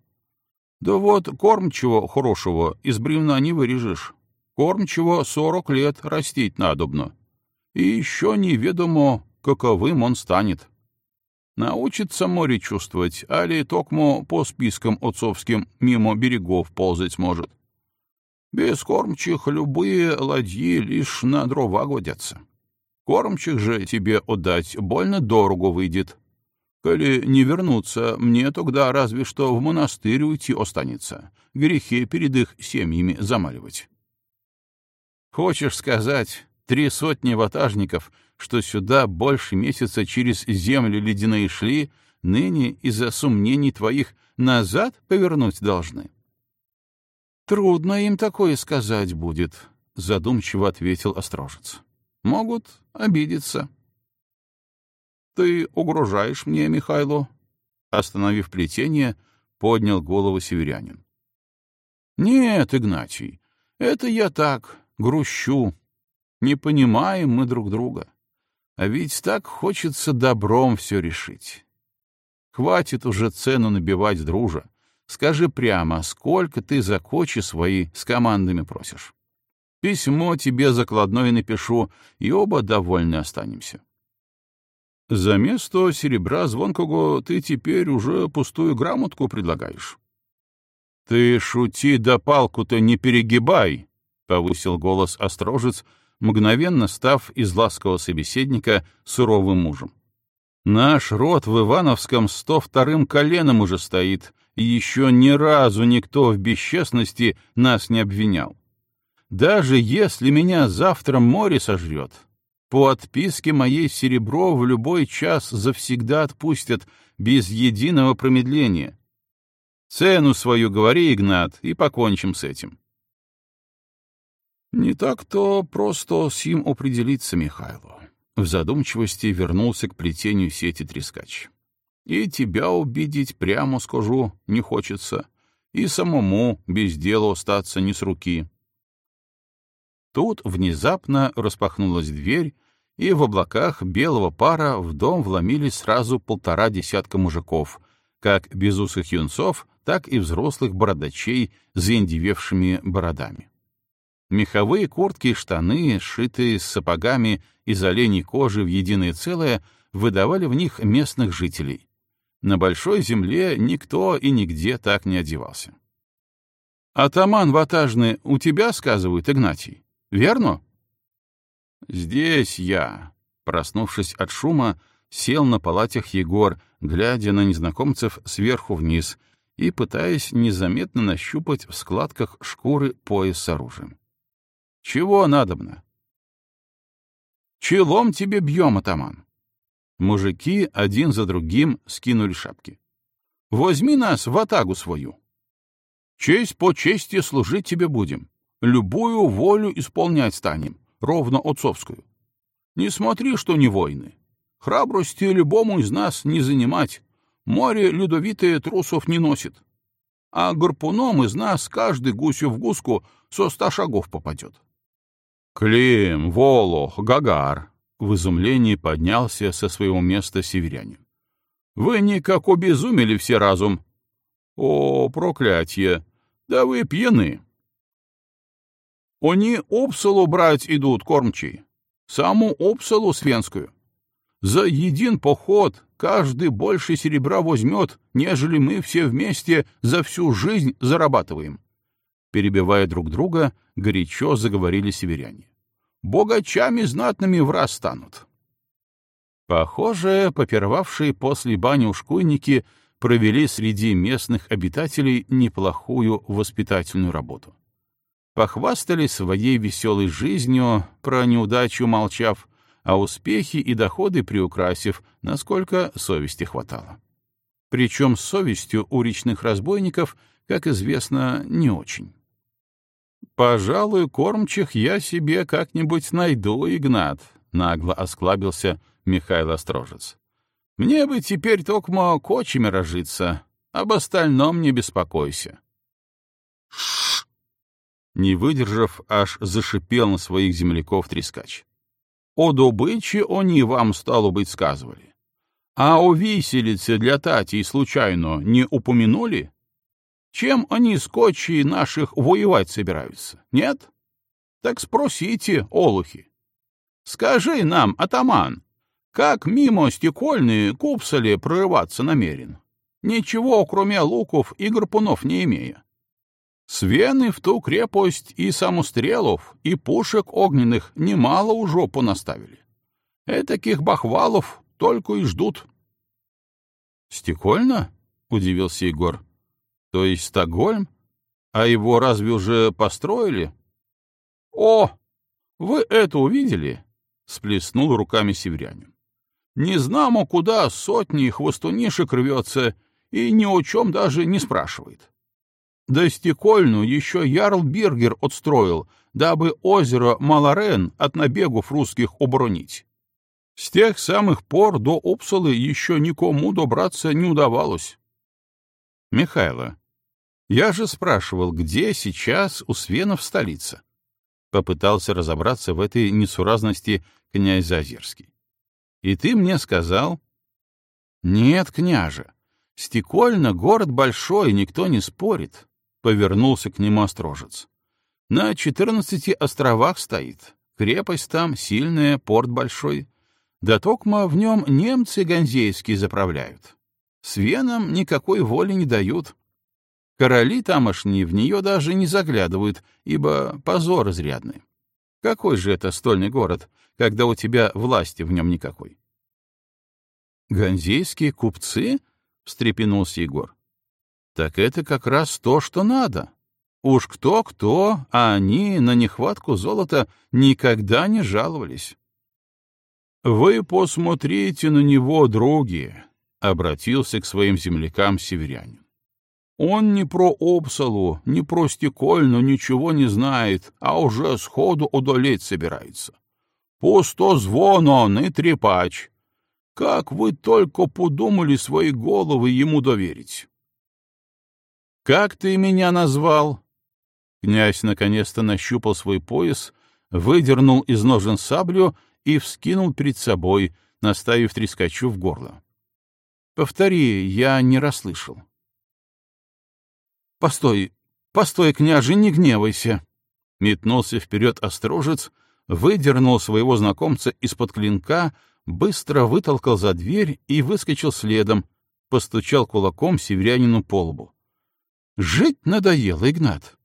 Да вот кормчего хорошего из бревна не вырежешь. Кормчего сорок лет растить надобно. И еще неведомо, каковым он станет. Научится море чувствовать, али токмо по спискам отцовским мимо берегов ползать сможет. Без кормчих любые ладьи лишь на дрова годятся. Кормчих же тебе отдать больно дорого выйдет. Коли не вернуться, мне тогда разве что в монастырь уйти останется, грехи перед их семьями замаливать. Хочешь сказать, три сотни ватажников, что сюда больше месяца через земли ледяные шли, ныне из-за сомнений твоих назад повернуть должны? Трудно им такое сказать будет, — задумчиво ответил Острожец. Могут обидеться. «Ты угрожаешь мне, Михайло?» Остановив плетение, поднял голову северянин. «Нет, Игнатий, это я так, грущу. Не понимаем мы друг друга. А ведь так хочется добром все решить. Хватит уже цену набивать, дружа. Скажи прямо, сколько ты за кочи свои с командами просишь?» Письмо тебе закладное напишу, и оба довольны останемся. За место серебра звонкого ты теперь уже пустую грамотку предлагаешь. — Ты шути да палку-то не перегибай, — повысил голос острожец, мгновенно став из ласкового собеседника суровым мужем. Наш род в Ивановском сто вторым коленом уже стоит, и еще ни разу никто в бесчестности нас не обвинял. Даже если меня завтра море сожрет, по отписке моей серебро в любой час завсегда отпустят, без единого промедления. Цену свою говори, Игнат, и покончим с этим. Не так-то просто с им определиться, Михайло. В задумчивости вернулся к плетению сети трескач. И тебя убедить, прямо скажу, не хочется, и самому без дела остаться не с руки. Тут внезапно распахнулась дверь, и в облаках белого пара в дом вломились сразу полтора десятка мужиков, как безусых юнцов, так и взрослых бородачей с заиндевевшими бородами. Меховые куртки и штаны, сшитые с сапогами из оленей кожи в единое целое, выдавали в них местных жителей. На большой земле никто и нигде так не одевался. «Атаман ватажный у тебя, — сказывают, Игнатий?» верно?» «Здесь я», — проснувшись от шума, сел на палатях Егор, глядя на незнакомцев сверху вниз, и пытаясь незаметно нащупать в складках шкуры пояс с оружием. «Чего надобно?» «Челом тебе бьем, атаман!» Мужики один за другим скинули шапки. «Возьми нас в атагу свою!» «Честь по чести служить тебе будем, любую волю исполнять станем, ровно отцовскую. Не смотри, что не войны. Храбрости любому из нас не занимать, Море ледовитое трусов не носит. А гарпуном из нас каждый гусю в гуску со ста шагов попадет. Клим, Волох, Гагар! В изумлении поднялся со своего места северянин. Вы никак обезумели все разум. О, проклятие! Да вы пьяны. Они Опсалу брать идут, кормчий. Саму Опсалу свенскую. За един поход каждый больше серебра возьмет, нежели мы все вместе за всю жизнь зарабатываем. Перебивая друг друга, горячо заговорили северяне. Богачами знатными в раз станут. Похоже, попервавшие после бани ушкуйники провели среди местных обитателей неплохую воспитательную работу. Похвастались своей веселой жизнью, про неудачу молчав, а успехи и доходы приукрасив, насколько совести хватало. Причем совестью у речных разбойников, как известно, не очень. «Пожалуй, кормчих я себе как-нибудь найду, Игнат», — нагло осклабился Михаил Острожец. «Мне бы теперь токмо кочами разжиться, об остальном не беспокойся». «Ш-ш-ш!» Не выдержав, аж зашипел на своих земляков трескач. О добыче они вам, стало быть, сказывали. А о виселице для Тати случайно не упомянули? Чем они с Кочи наших воевать собираются, нет? Так спросите, олухи. Скажи нам, атаман, как мимо стекольные купсали прорываться намерен? Ничего, кроме луков и гарпунов не имея. Свены в ту крепость и самострелов, и пушек огненных немало уже понаставили. Этаких бахвалов только и ждут. — Стекольно? — удивился Егор. — То есть Стокгольм? А его разве уже построили? — О, вы это увидели? — сплеснул руками северянин. — Не знамо, куда сотни хвостунишек рвется и ни о чем даже не спрашивает. Да стекольну еще Ярл Биргер отстроил, дабы озеро Маларен от набегов русских оборонить. С тех самых пор до Упсалы еще никому добраться не удавалось. Михайло, я же спрашивал, где сейчас у Свенов столица? Попытался разобраться в этой несуразности князь Зазерский. И ты мне сказал... Нет, княже, Стекольно город большой, никто не спорит. — повернулся к нему острожец. «На четырнадцати островах стоит. Крепость там сильная, порт большой. Да токма в нем немцы ганзейские заправляют. С Веном никакой воли не дают. Короли тамошние в нее даже не заглядывают, ибо позор изрядный. Какой же это стольный город, когда у тебя власти в нем никакой?» «Ганзейские купцы?» — встрепенулся Егор. Так это как раз то, что надо. Уж кто-кто, а они на нехватку золота никогда не жаловались. «Вы посмотрите на него, други», — обратился к своим землякам северянин. «Он не про Обсалу, не про Стекольну ничего не знает, а уже сходу одолеть собирается. Пустозвон он и трепач. Как вы только подумали свои головы ему доверить?» «Как ты меня назвал?» Князь наконец-то нащупал свой пояс, выдернул из ножен саблю и вскинул перед собой, наставив трескачу в горло. «Повтори, я не расслышал». «Постой, постой, княже, не гневайся!» Метнулся вперед острожец, выдернул своего знакомца из-под клинка, быстро вытолкал за дверь и выскочил следом, постучал кулаком северянину по лбу. Жить надоело, Игнат.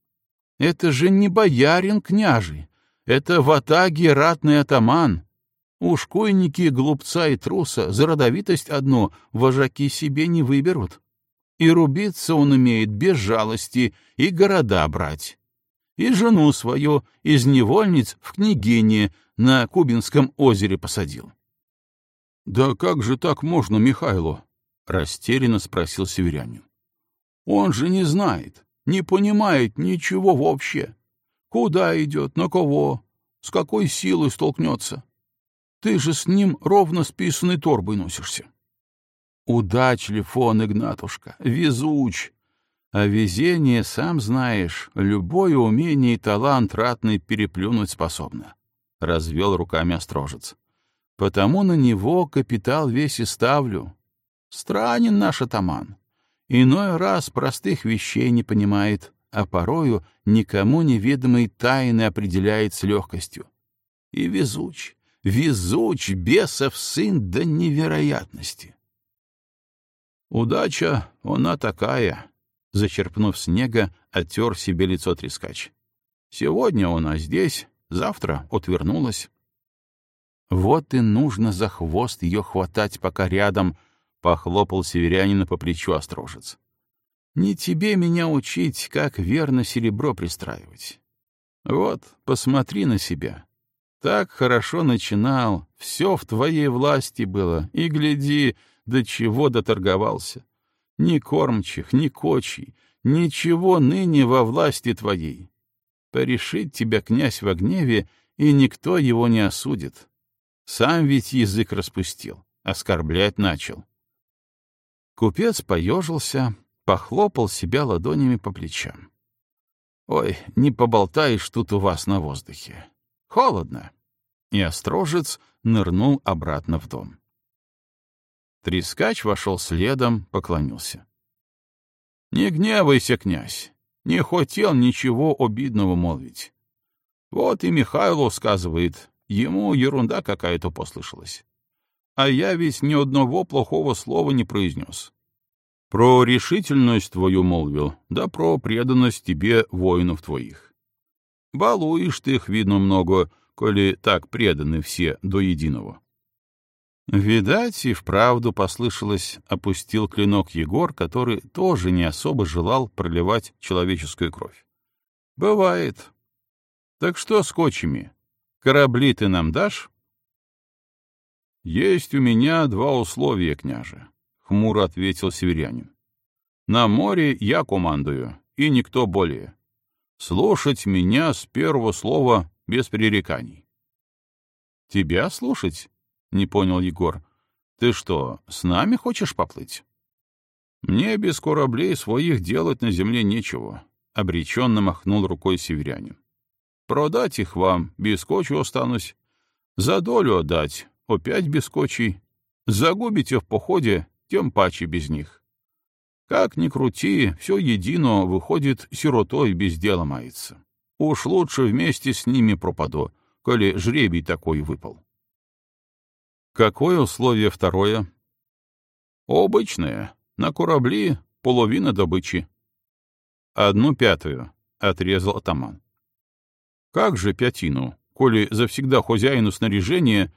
Это же не боярин княжий, это в атаге ратный атаман. Ушкуйники глупца и труса за родовитость одну вожаки себе не выберут. И рубиться он умеет без жалости, и города брать. И жену свою из невольниц в княгине на Кубинском озере посадил. — Да как же так можно, Михайло? — растерянно спросил северянин. — Он же не знает, не понимает ничего вообще. Куда идет, на кого, с какой силой столкнется. Ты же с ним ровно списанной торбой носишься. Удачлив он, Игнатушка, везуч. А везение, сам знаешь, любое умение и талант ратный переплюнуть способно. Развел руками Острожец. Потому на него капитал весь и ставлю. Странен наш атаман. Иной раз простых вещей не понимает, а порою никому неведомой тайны определяет с легкостью. И везуч, везуч, бесов сын до невероятности. Удача, она такая, зачерпнув снега, оттер себе лицо трескач. Сегодня она здесь, завтра отвернулась. Вот и нужно за хвост ее хватать, пока рядом, — похлопал северянина по плечу острожец. Не тебе меня учить, как верно серебро пристраивать. Вот, посмотри на себя. Так хорошо начинал, все в твоей власти было, и гляди, до чего доторговался. Ни кормчих, ни кочий, ничего ныне во власти твоей. Порешить тебя князь в гневе, и никто его не осудит. Сам ведь язык распустил, оскорблять начал. Купец поежился, похлопал себя ладонями по плечам. «Ой, не поболтаешь тут у вас на воздухе. Холодно!» И острожец нырнул обратно в дом. Трескач вошел следом, поклонился. «Не гневайся, князь, не хотел ничего обидного молвить. Вот и Михайло сказывает, ему ерунда какая-то послышалась. А я ведь ни одного плохого слова не произнес. Про решительность твою молвил, да про преданность тебе воинов твоих. Балуешь ты их, видно, много, коли так преданы все до единого. Видать, и вправду послышалось, опустил клинок Егор, который тоже не особо желал проливать человеческую кровь. Бывает. Так что с кочами? Корабли ты нам дашь? Есть у меня два условия, княже. — хмуро ответил северянин. «На море я командую, и никто более. Слушать меня с первого слова без пререканий». «Тебя слушать?» — не понял Егор. «Ты что, с нами хочешь поплыть?» «Мне без кораблей своих делать на земле нечего», — обреченно махнул рукой северянин. «Продать их вам, без кочи останусь. За долю отдать, опять без кочи. Загубите в походе, тем паче без них. Как ни крути, все едино выходит сиротой без дела мается. Уж лучше вместе с ними пропаду, коли жребий такой выпал. Какое условие второе? Обычное. На корабли половина добычи. Одну пятую, — отрезал атаман. Как же пятину, коли завсегда хозяину снаряжения...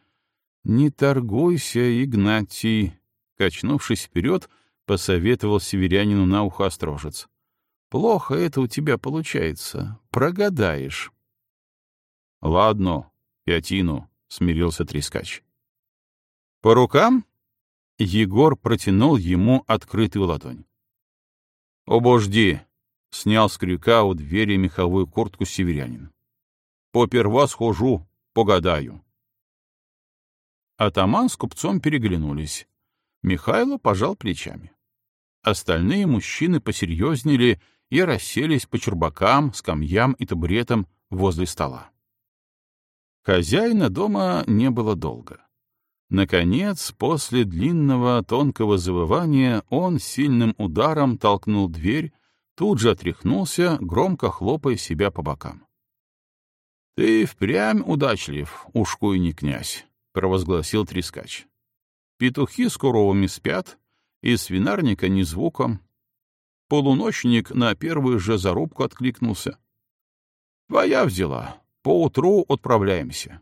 Не торгуйся, Игнатий, Качнувшись вперед, посоветовал северянину на ухо острожец. «Плохо это у тебя получается. Прогадаешь». «Ладно, пятину», — смирился Трескач. «По рукам?» — Егор протянул ему открытую ладонь. «Обожди!» — снял с крюка у двери меховую куртку северянин. «Поперва схожу, погадаю». Атаман с купцом переглянулись. Михайло пожал плечами. Остальные мужчины посерьезнели и расселись по чурбакам, скамьям и табуретам возле стола. Хозяина дома не было долго. Наконец, после длинного тонкого завывания, он сильным ударом толкнул дверь, тут же отряхнулся, громко хлопая себя по бокам. — Ты впрямь удачлив, ушкуй князь, — провозгласил Трескач. Петухи с коровами спят, из свинарника ни звуком. Полуночник на первую же зарубку откликнулся. «Твоя взяла. Поутру отправляемся».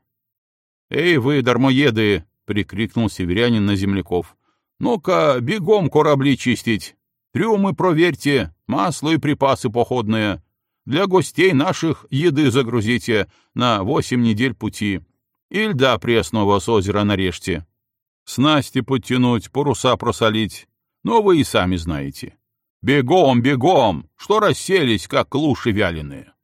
«Эй вы, дармоеды!» — прикрикнул северянин на земляков. «Ну-ка, бегом корабли чистить! Трюмы проверьте, масло и припасы походные. Для гостей наших еды загрузите на восемь недель пути. И льда пресного с озера нарежьте. Снасти подтянуть, паруса просолить. Но вы и сами знаете. Бегом, бегом, что расселись, как клуши вяленые.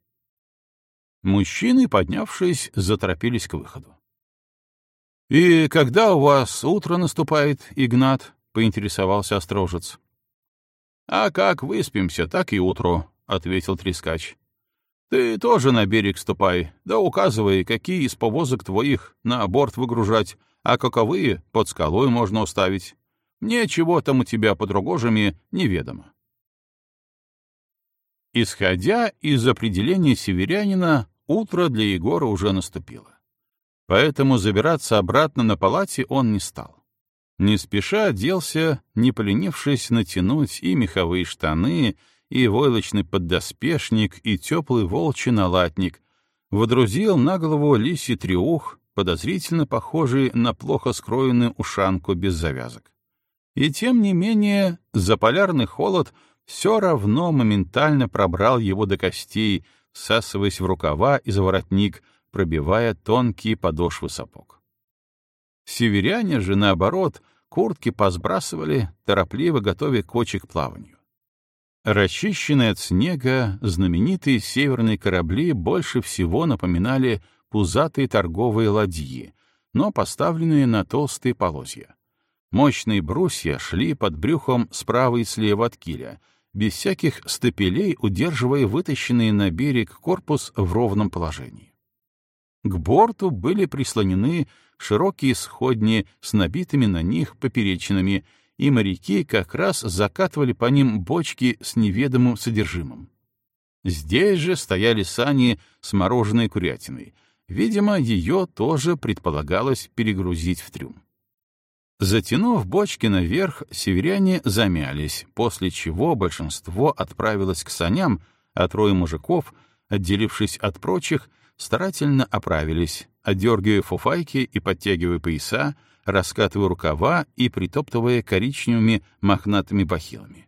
Мужчины, поднявшись, заторопились к выходу. «И когда у вас утро наступает, Игнат?» — поинтересовался Острожец. «А как выспимся, так и утро», — ответил Трескач. «Ты тоже на берег ступай, да указывай, какие из повозок твоих на борт выгружать, а каковые под скалой можно уставить. Мне чего там у тебя под рогожами неведомо». Исходя из определения северянина, утро для Егора уже наступило. Поэтому забираться обратно на палате он не стал. Не спеша оделся, не поленившись натянуть и меховые штаны, и войлочный поддоспешник, и теплый волчий налатник, водрузил на голову лисий триух, подозрительно похожий на плохо скроенную ушанку без завязок. И тем не менее, заполярный холод все равно моментально пробрал его до костей, всасываясь в рукава и за воротник, пробивая тонкие подошвы сапог. Северяне же, наоборот, куртки посбрасывали, торопливо готовя кочи к плаванию. Расчищенные от снега знаменитые северные корабли больше всего напоминали пузатые торговые ладьи, но поставленные на толстые полозья. Мощные брусья шли под брюхом справа и слева от киля, без всяких стапелей удерживая вытащенный на берег корпус в ровном положении. К борту были прислонены широкие сходни с набитыми на них поперечинами, и моряки как раз закатывали по ним бочки с неведомым содержимым. Здесь же стояли сани с мороженой курятиной. Видимо, ее тоже предполагалось перегрузить в трюм. Затянув бочки наверх, северяне замялись, после чего большинство отправилось к саням, а трое мужиков, отделившись от прочих, старательно оправились, одергивая фуфайки и подтягивая пояса, раскатывая рукава и притоптывая коричневыми мохнатыми бахилами.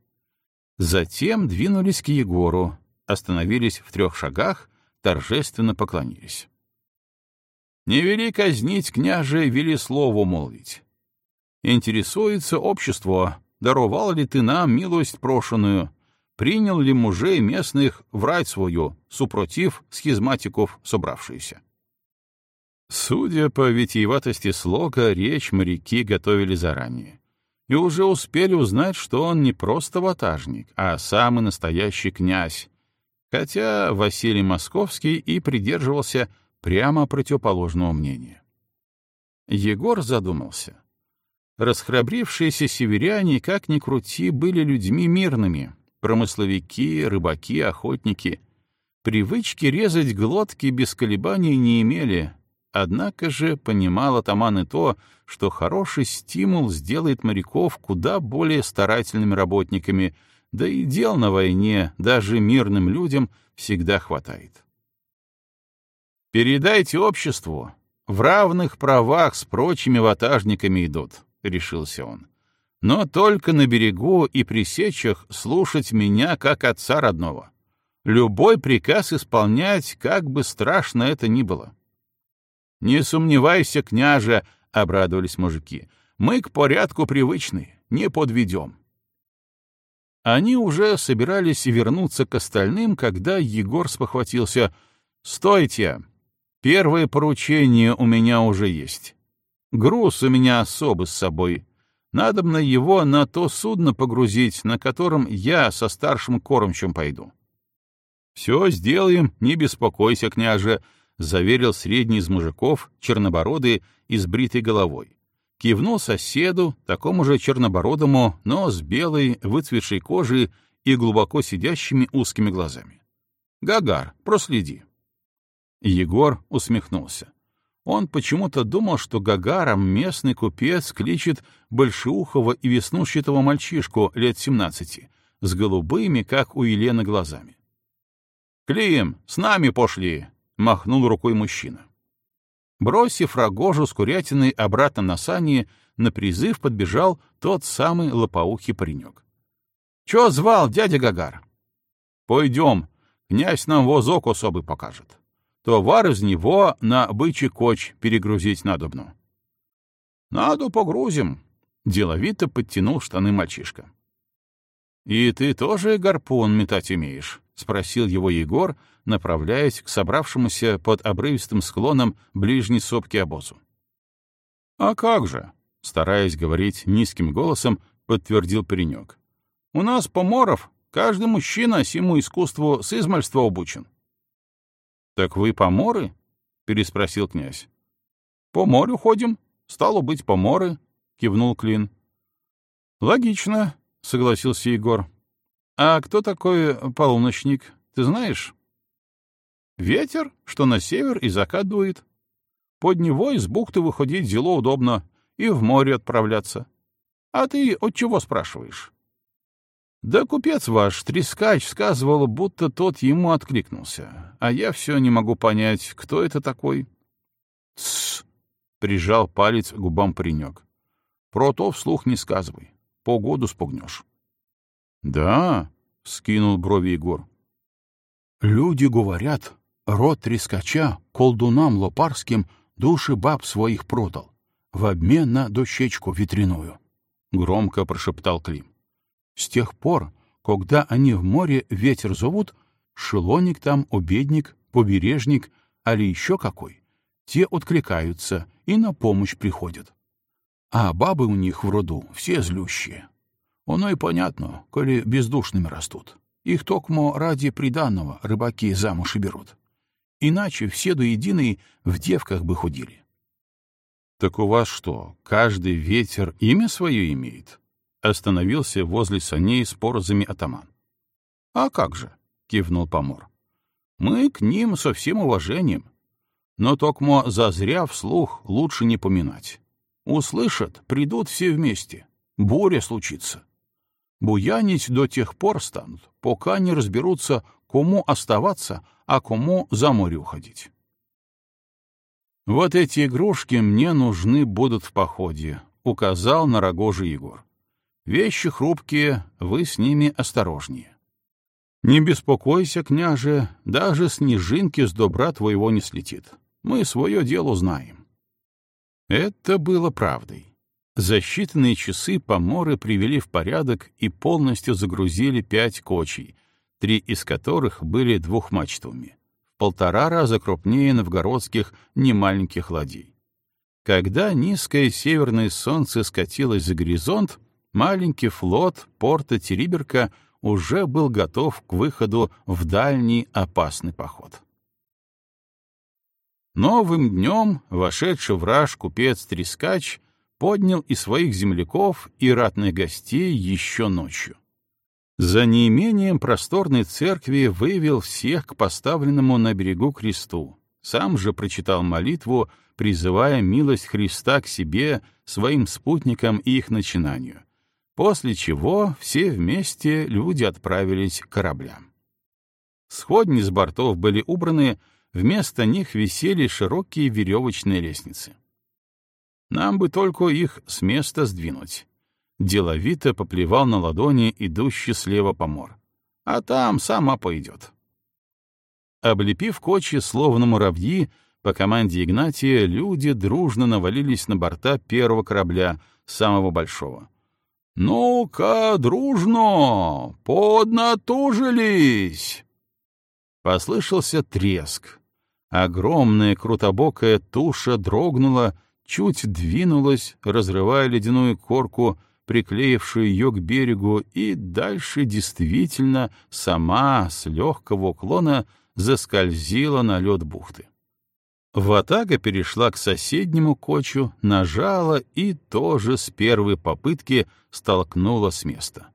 Затем двинулись к Егору, остановились в трех шагах, торжественно поклонились. «Не вели казнить, княже, вели слово молвить. Интересуется общество, даровал ли ты нам милость прошенную, принял ли мужей местных врать свою, супротив схизматиков собравшиеся. Судя по витиеватости слога, речь моряки готовили заранее. И уже успели узнать, что он не просто ватажник, а самый настоящий князь, хотя Василий Московский и придерживался прямо противоположного мнения. Егор задумался. Расхрабрившиеся северяне, как ни крути, были людьми мирными. Промысловики, рыбаки, охотники. Привычки резать глотки без колебаний не имели, однако же понимал атаман и то, что хороший стимул сделает моряков куда более старательными работниками, да и дел на войне даже мирным людям всегда хватает. «Передайте обществу, в равных правах с прочими ватажниками идут», — решился он. «Но только на берегу и при сечах слушать меня как отца родного. Любой приказ исполнять, как бы страшно это ни было». «Не сомневайся, княже», — обрадовались мужики, — «мы к порядку привычны, не подведем». Они уже собирались вернуться к остальным, когда Егор спохватился. «Стойте! Первое поручение у меня уже есть. Груз у меня особый с собой. Надобно его на то судно погрузить, на котором я со старшим кормчем пойду. — Все сделаем, не беспокойся, княже, — заверил средний из мужиков, чернобородый и с бритой головой. Кивнул соседу, такому же чернобородому, но с белой, выцветшей кожей и глубоко сидящими узкими глазами. — Гагар, проследи. Егор усмехнулся. Он почему-то думал, что Гагаром местный купец кличет большеухого и веснушчатого мальчишку лет семнадцати, с голубыми, как у Елены, глазами. «Клим, с нами пошли!» — махнул рукой мужчина. Бросив рогожу с курятиной обратно на сани, на призыв подбежал тот самый лопоухий паренек. Чё звал дядя Гагар? Пойдем, князь нам возок особый покажет. Товар из него на бычий коч перегрузить надобно. Надо погрузим, — деловито подтянул штаны мальчишка. «И ты тоже гарпун метать умеешь?» — спросил его Егор, направляясь к собравшемуся под обрывистым склоном ближней сопки обозу. «А как же?» — стараясь говорить низким голосом, подтвердил паренек. «У нас поморов каждый мужчина сему искусству с измальства обучен». «Так вы поморы?» — переспросил князь. «По морю ходим, стало быть, поморы», — кивнул Клин. «Логично», — согласился Егор. «А кто такой полуночник, ты знаешь?» «Ветер, что на север и закат дует. Под него из бухты выходить зело удобно и в море отправляться. А ты от чего спрашиваешь?» «Да купец ваш, Трескач, сказывал, будто тот ему откликнулся, а я все не могу понять, кто это такой». «Тссс!» — прижал палец к губам паренек. «Про то вслух не сказывай, погоду спугнешь». «Да?» — скинул брови Егор. «Люди говорят, род Трескача колдунам лопарским души баб своих продал, в обмен на дощечку ветряную», — громко прошептал Клим. С тех пор, когда они в море ветер зовут, шелоник там, обедник, побережник, али еще какой, те откликаются и на помощь приходят. А бабы у них в роду все злющие. Оно и понятно, коли бездушными растут. Их токмо ради приданного рыбаки замуж и берут. Иначе все до единой в девках бы ходили. — Так у вас что, каждый ветер имя свое имеет? Остановился возле саней с порозами атаман. — А как же? — кивнул помор. — Мы к ним со всем уважением. Но токмо зазря вслух лучше не поминать. Услышат, придут все вместе. Буря случится. Буянить до тех пор станут, пока не разберутся, кому оставаться, а кому за море уходить. «Вот эти игрушки мне нужны будут в походе», — указал на рогожи Егор. Вещи хрупкие, вы с ними осторожнее. Не беспокойся, княже, даже снежинки с добра твоего не слетит. Мы свое дело знаем. Это было правдой. За считанные часы поморы привели в порядок и полностью загрузили пять кочей, три из которых были двухмачтовыми, в полтора раза крупнее новгородских немаленьких ладей. Когда низкое северное солнце скатилось за горизонт, маленький флот порта Териберка уже был готов к выходу в дальний опасный поход. Новым днем вошедший в купец Трескач поднял и своих земляков, и ратных гостей еще ночью. За неимением просторной церкви вывел всех к поставленному на берегу кресту, сам же прочитал молитву, призывая милость Христа к себе, своим спутникам и их начинанию — после чего все вместе люди отправились к кораблям. Сходни с бортов были убраны, вместо них висели широкие веревочные лестницы. Нам бы только их с места сдвинуть. Деловито поплевал на ладони идущий слева помор. А там сама пойдет. Облепив кочи, словно муравьи, по команде Игнатия люди дружно навалились на борта первого корабля, самого большого. «Ну-ка, дружно! Поднатужились!» Послышался треск. Огромная крутобокая туша дрогнула, чуть двинулась, разрывая ледяную корку, приклеившую ее к берегу, и дальше действительно сама с легкого уклона заскользила на лед бухты. Ватага перешла к соседнему кочу, нажала и тоже с первой попытки столкнула с места.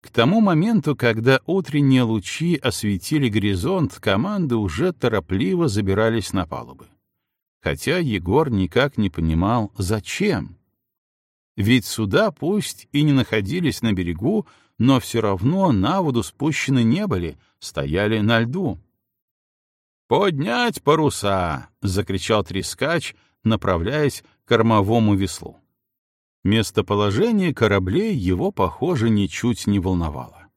К тому моменту, когда утренние лучи осветили горизонт, команды уже торопливо забирались на палубы. Хотя Егор никак не понимал, зачем. Ведь суда пусть и не находились на берегу, но все равно на воду спущены не были, стояли на льду. «Поднять паруса!» — закричал трескач, направляясь к кормовому веслу. Местоположение кораблей его, похоже, ничуть не волновало.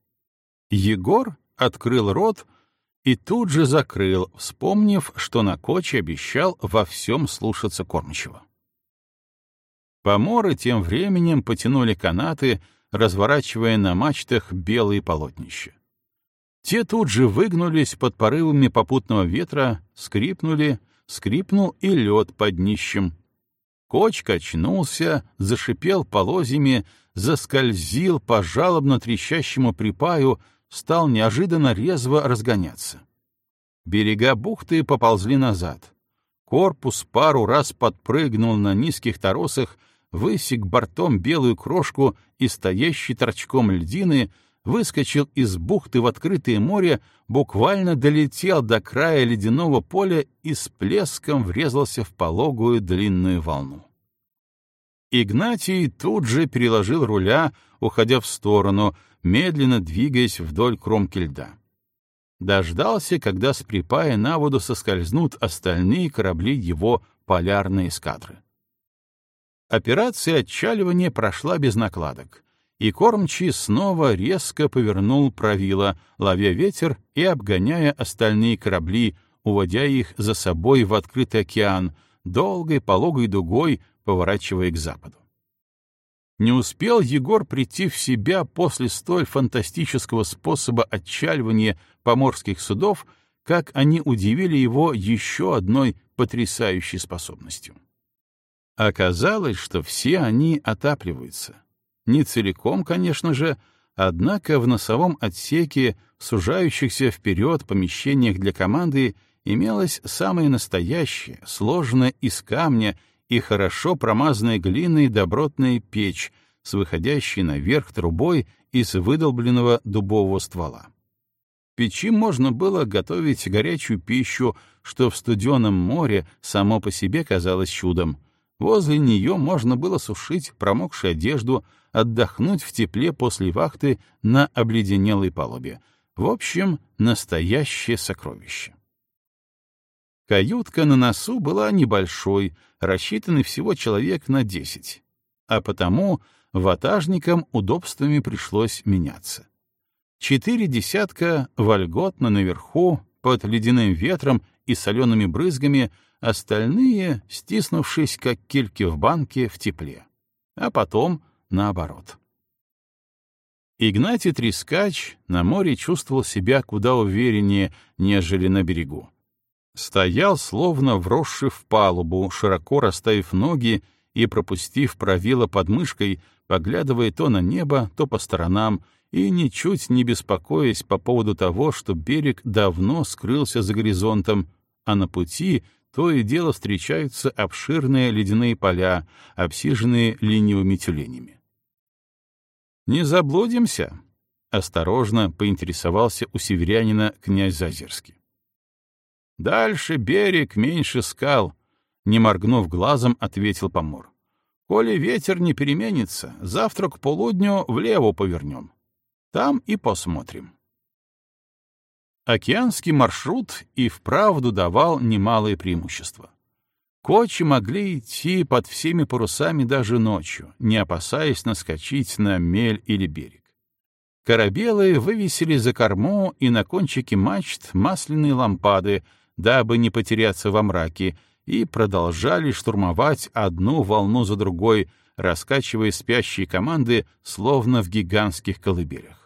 Егор открыл рот и тут же закрыл, вспомнив, что на коче обещал во всем слушаться кормчего. Поморы тем временем потянули канаты, разворачивая на мачтах белые полотнища. Те тут же выгнулись под порывами попутного ветра, скрипнули, скрипнул и лед под днищем. Коч качнулся, зашипел полозьями, заскользил по жалобно трещащему припаю, стал неожиданно резво разгоняться. Берега бухты поползли назад. Корпус пару раз подпрыгнул на низких торосах, высек бортом белую крошку и стоящий торчком льдины, выскочил из бухты в открытое море, буквально долетел до края ледяного поля и с плеском врезался в пологую длинную волну. Игнатий тут же переложил руля, уходя в сторону, медленно двигаясь вдоль кромки льда. Дождался, когда с припая на воду соскользнут остальные корабли его полярной эскадры. Операция отчаливания прошла без накладок, и кормчий снова резко повернул правило, ловя ветер и обгоняя остальные корабли, уводя их за собой в открытый океан, долгой пологой дугой поворачивая к западу. Не успел Егор прийти в себя после столь фантастического способа отчаливания поморских судов, как они удивили его еще одной потрясающей способностью. Оказалось, что все они отапливаются. Не целиком, конечно же, однако в носовом отсеке, сужающихся вперед помещениях для команды, имелась самая настоящая, сложная из камня и хорошо промазанной глиной добротная печь с выходящей наверх трубой из выдолбленного дубового ствола. В печи можно было готовить горячую пищу, что в студеном море само по себе казалось чудом. Возле нее можно было сушить промокшую одежду, отдохнуть в тепле после вахты на обледенелой палубе. В общем, настоящее сокровище. Каютка на носу была небольшой, рассчитанный всего человек на десять, а потому ватажникам удобствами пришлось меняться. Четыре десятка вольготно наверху, под ледяным ветром и солеными брызгами, остальные, стиснувшись, как кильки в банке, в тепле. А потом наоборот. Игнатий Трескач на море чувствовал себя куда увереннее, нежели на берегу. Стоял, словно вросший в палубу, широко расставив ноги и пропустив правило под мышкой, поглядывая то на небо, то по сторонам, и ничуть не беспокоясь по поводу того, что берег давно скрылся за горизонтом, а на пути то и дело встречаются обширные ледяные поля, обсиженные ленивыми тюленями. «Не заблудимся?» — осторожно поинтересовался у северянина князь Зазерский. Дальше берег, меньше скал, не моргнув глазом, ответил помор. Коли ветер не переменится, завтра к полудню влево повернем. Там и посмотрим. Океанский маршрут и вправду давал немалые преимущества. Кочи могли идти под всеми парусами даже ночью, не опасаясь наскочить на мель или берег. Корабелы вывесили за корму и на кончике мачт масляные лампады, дабы не потеряться во мраке, и продолжали штурмовать одну волну за другой, раскачивая спящие команды, словно в гигантских колыбелях.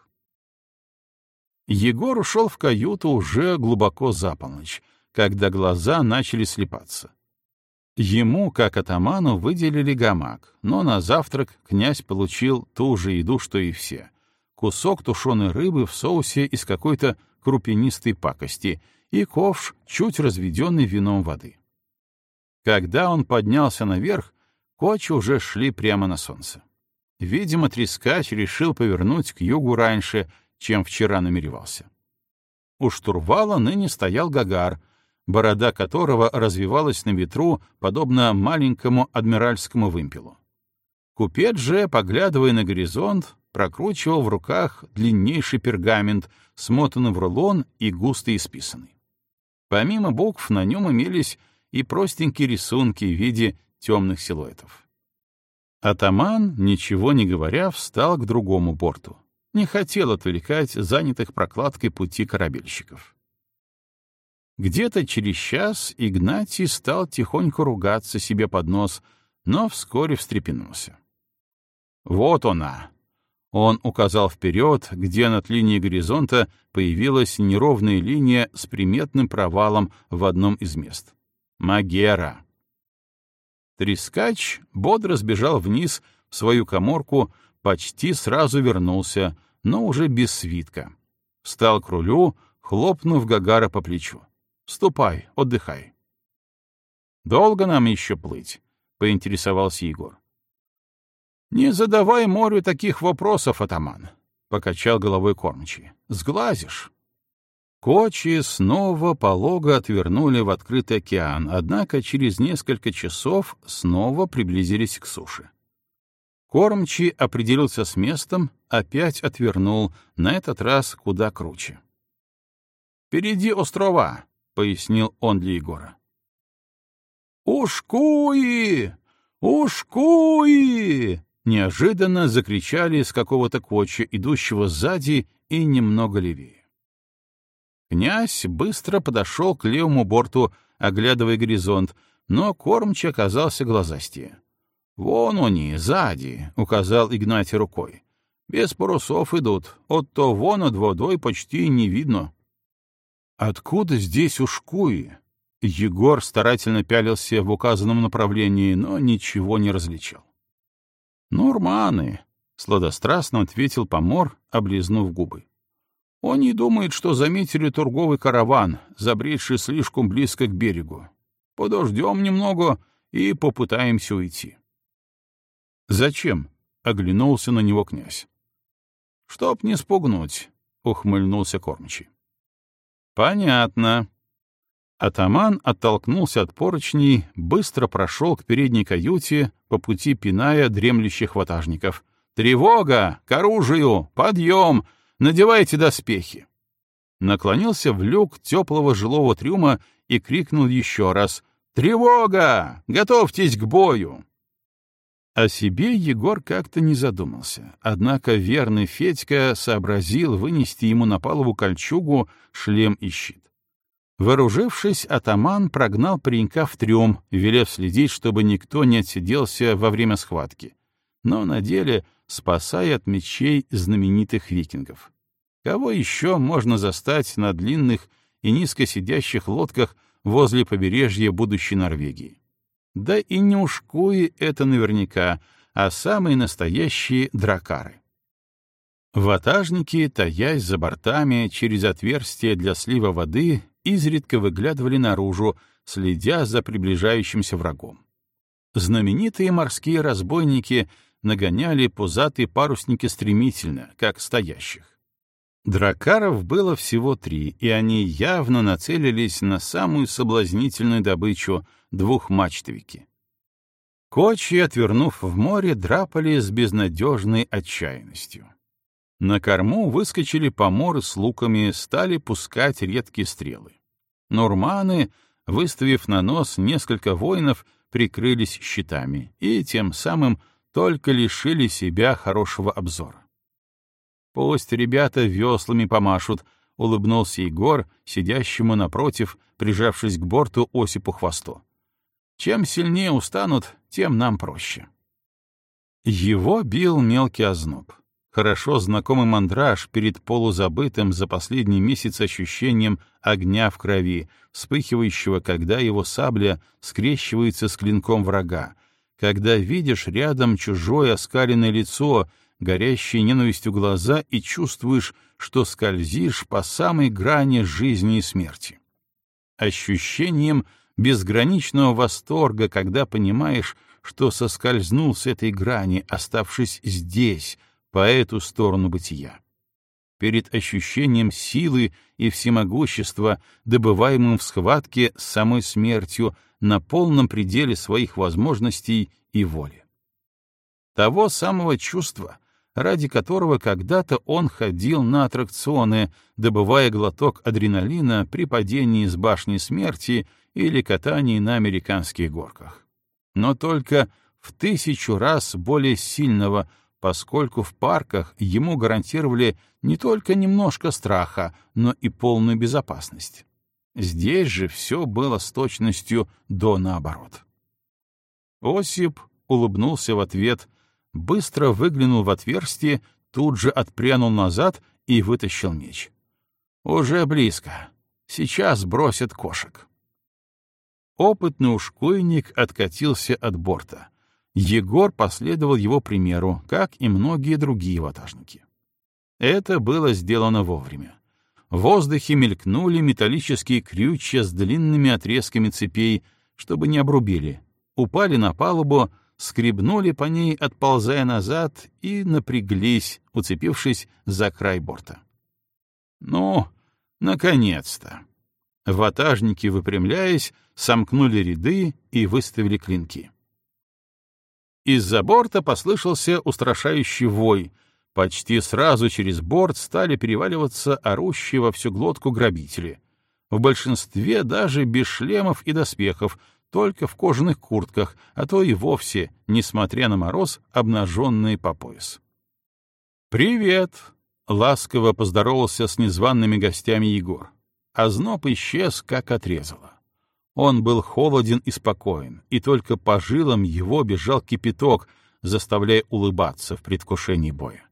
Егор ушел в каюту уже глубоко за полночь, когда глаза начали слепаться. Ему, как атаману, выделили гамак, но на завтрак князь получил ту же еду, что и все. Кусок тушеной рыбы в соусе из какой-то крупинистой пакости — и ковш, чуть разведенный вином воды. Когда он поднялся наверх, кочи уже шли прямо на солнце. Видимо, трескач решил повернуть к югу раньше, чем вчера намеревался. У штурвала ныне стоял Гагар, борода которого развивалась на ветру, подобно маленькому адмиральскому вымпелу. Купец же, поглядывая на горизонт, прокручивал в руках длиннейший пергамент, смотанный в рулон и густо исписанный. Помимо букв на нем имелись и простенькие рисунки в виде темных силуэтов. Атаман, ничего не говоря, встал к другому борту. Не хотел отвлекать занятых прокладкой пути корабельщиков. Где-то через час Игнатий стал тихонько ругаться себе под нос, но вскоре встрепенулся. «Вот она!» Он указал вперед, где над линией горизонта появилась неровная линия с приметным провалом в одном из мест. «Магера!» Трескач бодро сбежал вниз в свою коморку, почти сразу вернулся, но уже без свитка. Встал к рулю, хлопнув Гагара по плечу. Ступай, отдыхай. Долго нам еще плыть? поинтересовался Егор. Не задавай морю таких вопросов, атаман, покачал головой кормчий. Сглазишь. Кочи снова полого отвернули в открытый океан, однако через несколько часов снова приблизились к суше. Кормчий определился с местом, опять отвернул, на этот раз куда круче. «Впереди острова», пояснил он для Егора. «Ушкуи! Ушкуи!» Неожиданно закричали с какого-то коча, идущего сзади и немного левее. Князь быстро подошел к левому борту, оглядывая горизонт, но кормчий оказался глазастее. «Вон они, сзади», — указал Игнатий рукой. «Без парусов идут, от-то вон от водой почти не видно». Откуда здесь ушкуи? Егор старательно пялился в указанном направлении, но ничего не различал. «Нурманы», — сладострастно ответил помор, облизнув губы. «Они думают, что заметили торговый караван, забредший слишком близко к берегу. Подождем немного и попытаемся уйти». «Зачем?» — оглянулся на него князь. «Чтоб не спугнуть», — ухмыльнулся кормчий. Понятно. Атаман оттолкнулся от поручней, быстро прошел к передней каюте, по пути пиная дремлющих ватажников. «Тревога! К оружию! Подъем! Надевайте доспехи!» Наклонился в люк теплого жилого трюма и крикнул еще раз «Тревога! Готовьтесь к бою!» О себе Егор как-то не задумался, однако верный Федька сообразил вынести ему на палубу кольчугу, шлем и щит. Вооружившись, атаман прогнал паренька в трюм, велев следить, чтобы никто не отсиделся во время схватки, но на деле спасая от мечей знаменитых викингов. Кого еще можно застать на длинных и низко сидящих лодках возле побережья будущей Норвегии? Да и не ушкуи это наверняка, а самые настоящие дракары. Ватажники, таясь за бортами через отверстия для слива воды, изредка выглядывали наружу, следя за приближающимся врагом. Знаменитые морские разбойники нагоняли пузатые парусники стремительно, как стоящих. Дракаров было всего три, и они явно нацелились на самую соблазнительную добычу — двухмачтовики. Кочи, отвернув в море, драпали с безнадежной отчаянностью. На корму выскочили поморы с луками, стали пускать редкие стрелы. Нурманы, выставив на нос несколько воинов, прикрылись щитами и тем самым только лишили себя хорошего обзора. Пусть ребята веслами помашут, — улыбнулся Егор, сидящему напротив, прижавшись к борту Осипу хвосту. Чем сильнее устанут, тем нам проще. Его бил мелкий озноб. Хорошо знакомый мандраж перед полузабытым за последний месяц ощущением огня в крови, вспыхивающего, когда его сабля скрещивается с клинком врага, когда видишь рядом чужое оскаленное лицо, горящие ненавистью глаза и чувствуешь, что скользишь по самой грани жизни и смерти. Ощущением безграничного восторга, когда понимаешь, что соскользнул с этой грани, оставшись здесь, по эту сторону бытия. Перед ощущением силы и всемогущества, добываемым в схватке с самой смертью на полном пределе своих возможностей и воли. Того самого чувства, ради которого когда-то он ходил на аттракционы, добывая глоток адреналина при падении с башни смерти или катании на американских горках. Но только в тысячу раз более сильного, поскольку в парках ему гарантировали не только немножко страха, но и полную безопасность. Здесь же все было с точностью до наоборот. Осип улыбнулся в ответ, быстро выглянул в отверстие, тут же отпрянул назад и вытащил меч. «Уже близко. Сейчас бросят кошек». Опытный ушкуйник откатился от борта. Егор последовал его примеру, как и многие другие ватажники. Это было сделано вовремя. В воздухе мелькнули металлические крючья с длинными отрезками цепей, чтобы не обрубили, упали на палубу, скребнули по ней, отползая назад, и напряглись, уцепившись за край борта. Ну, наконец-то! Ватажники, выпрямляясь, сомкнули ряды и выставили клинки. Из-за борта послышался устрашающий вой. Почти сразу через борт стали переваливаться орущие во всю глотку грабители. В большинстве даже без шлемов и доспехов, только в кожаных куртках, а то и вовсе, несмотря на мороз, обнаженные по пояс. «Привет!» — ласково поздоровался с незваными гостями Егор. А зноб исчез, как отрезало. Он был холоден и спокоен, и только по жилам его бежал кипяток, заставляя улыбаться в предвкушении боя.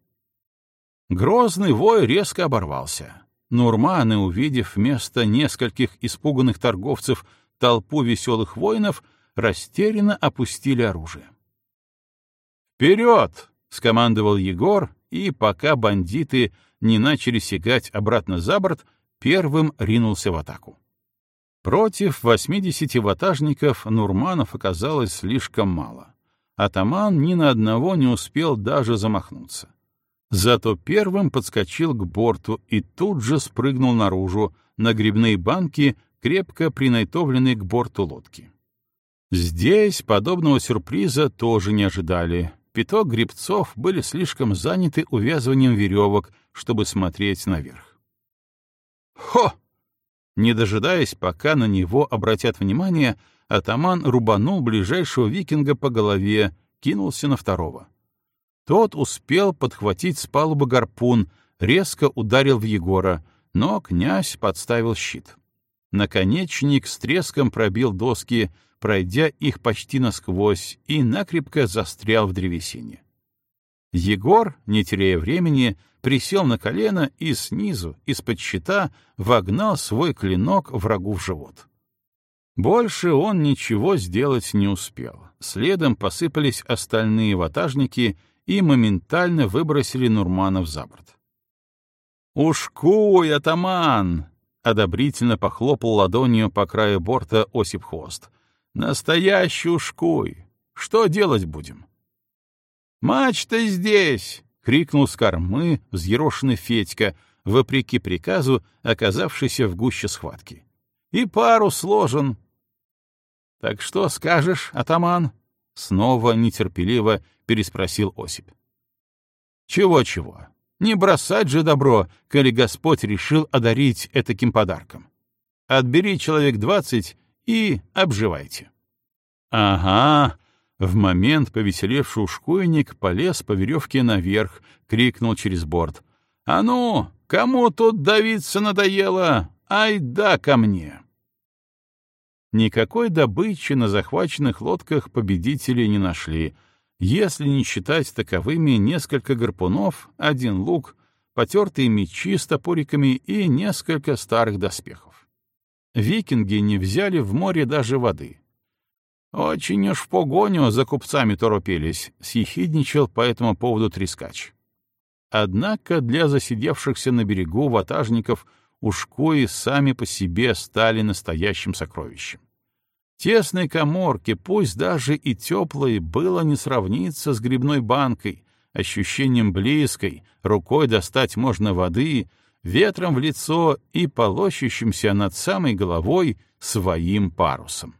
Грозный вой резко оборвался. Нурманы, увидев вместо нескольких испуганных торговцев толпу веселых воинов, растерянно опустили оружие. «Вперед!» — скомандовал Егор, и пока бандиты не начали сигать обратно за борт, первым ринулся в атаку. Против 80 ватажников Нурманов оказалось слишком мало. Атаман ни на одного не успел даже замахнуться. Зато первым подскочил к борту и тут же спрыгнул наружу, на грибные банки, крепко принайтовленные к борту лодки. Здесь подобного сюрприза тоже не ожидали. Пяток грибцов были слишком заняты увязыванием веревок, чтобы смотреть наверх. «Хо!» Не дожидаясь, пока на него обратят внимание, атаман рубанул ближайшего викинга по голове, кинулся на второго. Тот успел подхватить с палубы гарпун, резко ударил в Егора, но князь подставил щит. Наконечник с треском пробил доски, пройдя их почти насквозь, и накрепко застрял в древесине. Егор, не теряя времени, присел на колено и снизу, из-под щита, вогнал свой клинок врагу в живот. Больше он ничего сделать не успел. Следом посыпались остальные ватажники и моментально выбросили Нурманов за борт. «Ушкуй, атаман!» — одобрительно похлопал ладонью по краю борта Осип Хвост. «Настоящий ушкуй! Что делать будем?» «Мачта здесь!» — крикнул с кормы взъерошенный Федька, вопреки приказу, оказавшийся в гуще схватки. «И пару сложен!» «Так что скажешь, атаман?» — снова нетерпеливо переспросил Осип. «Чего-чего? Не бросать же добро, коли Господь решил одарить этаким подарком. Отбери человек двадцать и обживайте». «Ага», в момент повеселевший ушкуйник полез по веревке наверх, крикнул через борт. «А ну, кому тут давиться надоело? Ай да ко мне!» Никакой добычи на захваченных лодках победители не нашли, если не считать таковыми несколько гарпунов, один лук, потертые мечи с топориками и несколько старых доспехов. Викинги не взяли в море даже воды — «Очень уж в погоню за купцами торопились», — съехидничал по этому поводу Трескач. Однако для засидевшихся на берегу ватажников ушкои сами по себе стали настоящим сокровищем. Тесной коморке, пусть даже и теплой, было не сравниться с грибной банкой, ощущением близкой, рукой достать можно воды, ветром в лицо и полощущимся над самой головой своим парусом.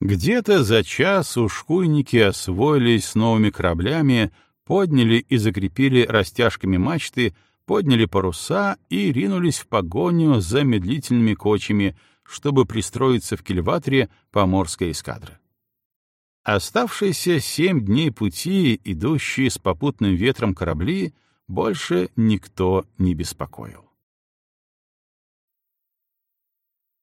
Где-то за час ушкуйники освоились с новыми кораблями, подняли и закрепили растяжками мачты, подняли паруса и ринулись в погоню за медлительными кочами, чтобы пристроиться в кильватре поморской эскадры. Оставшиеся семь дней пути, идущие с попутным ветром корабли, больше никто не беспокоил.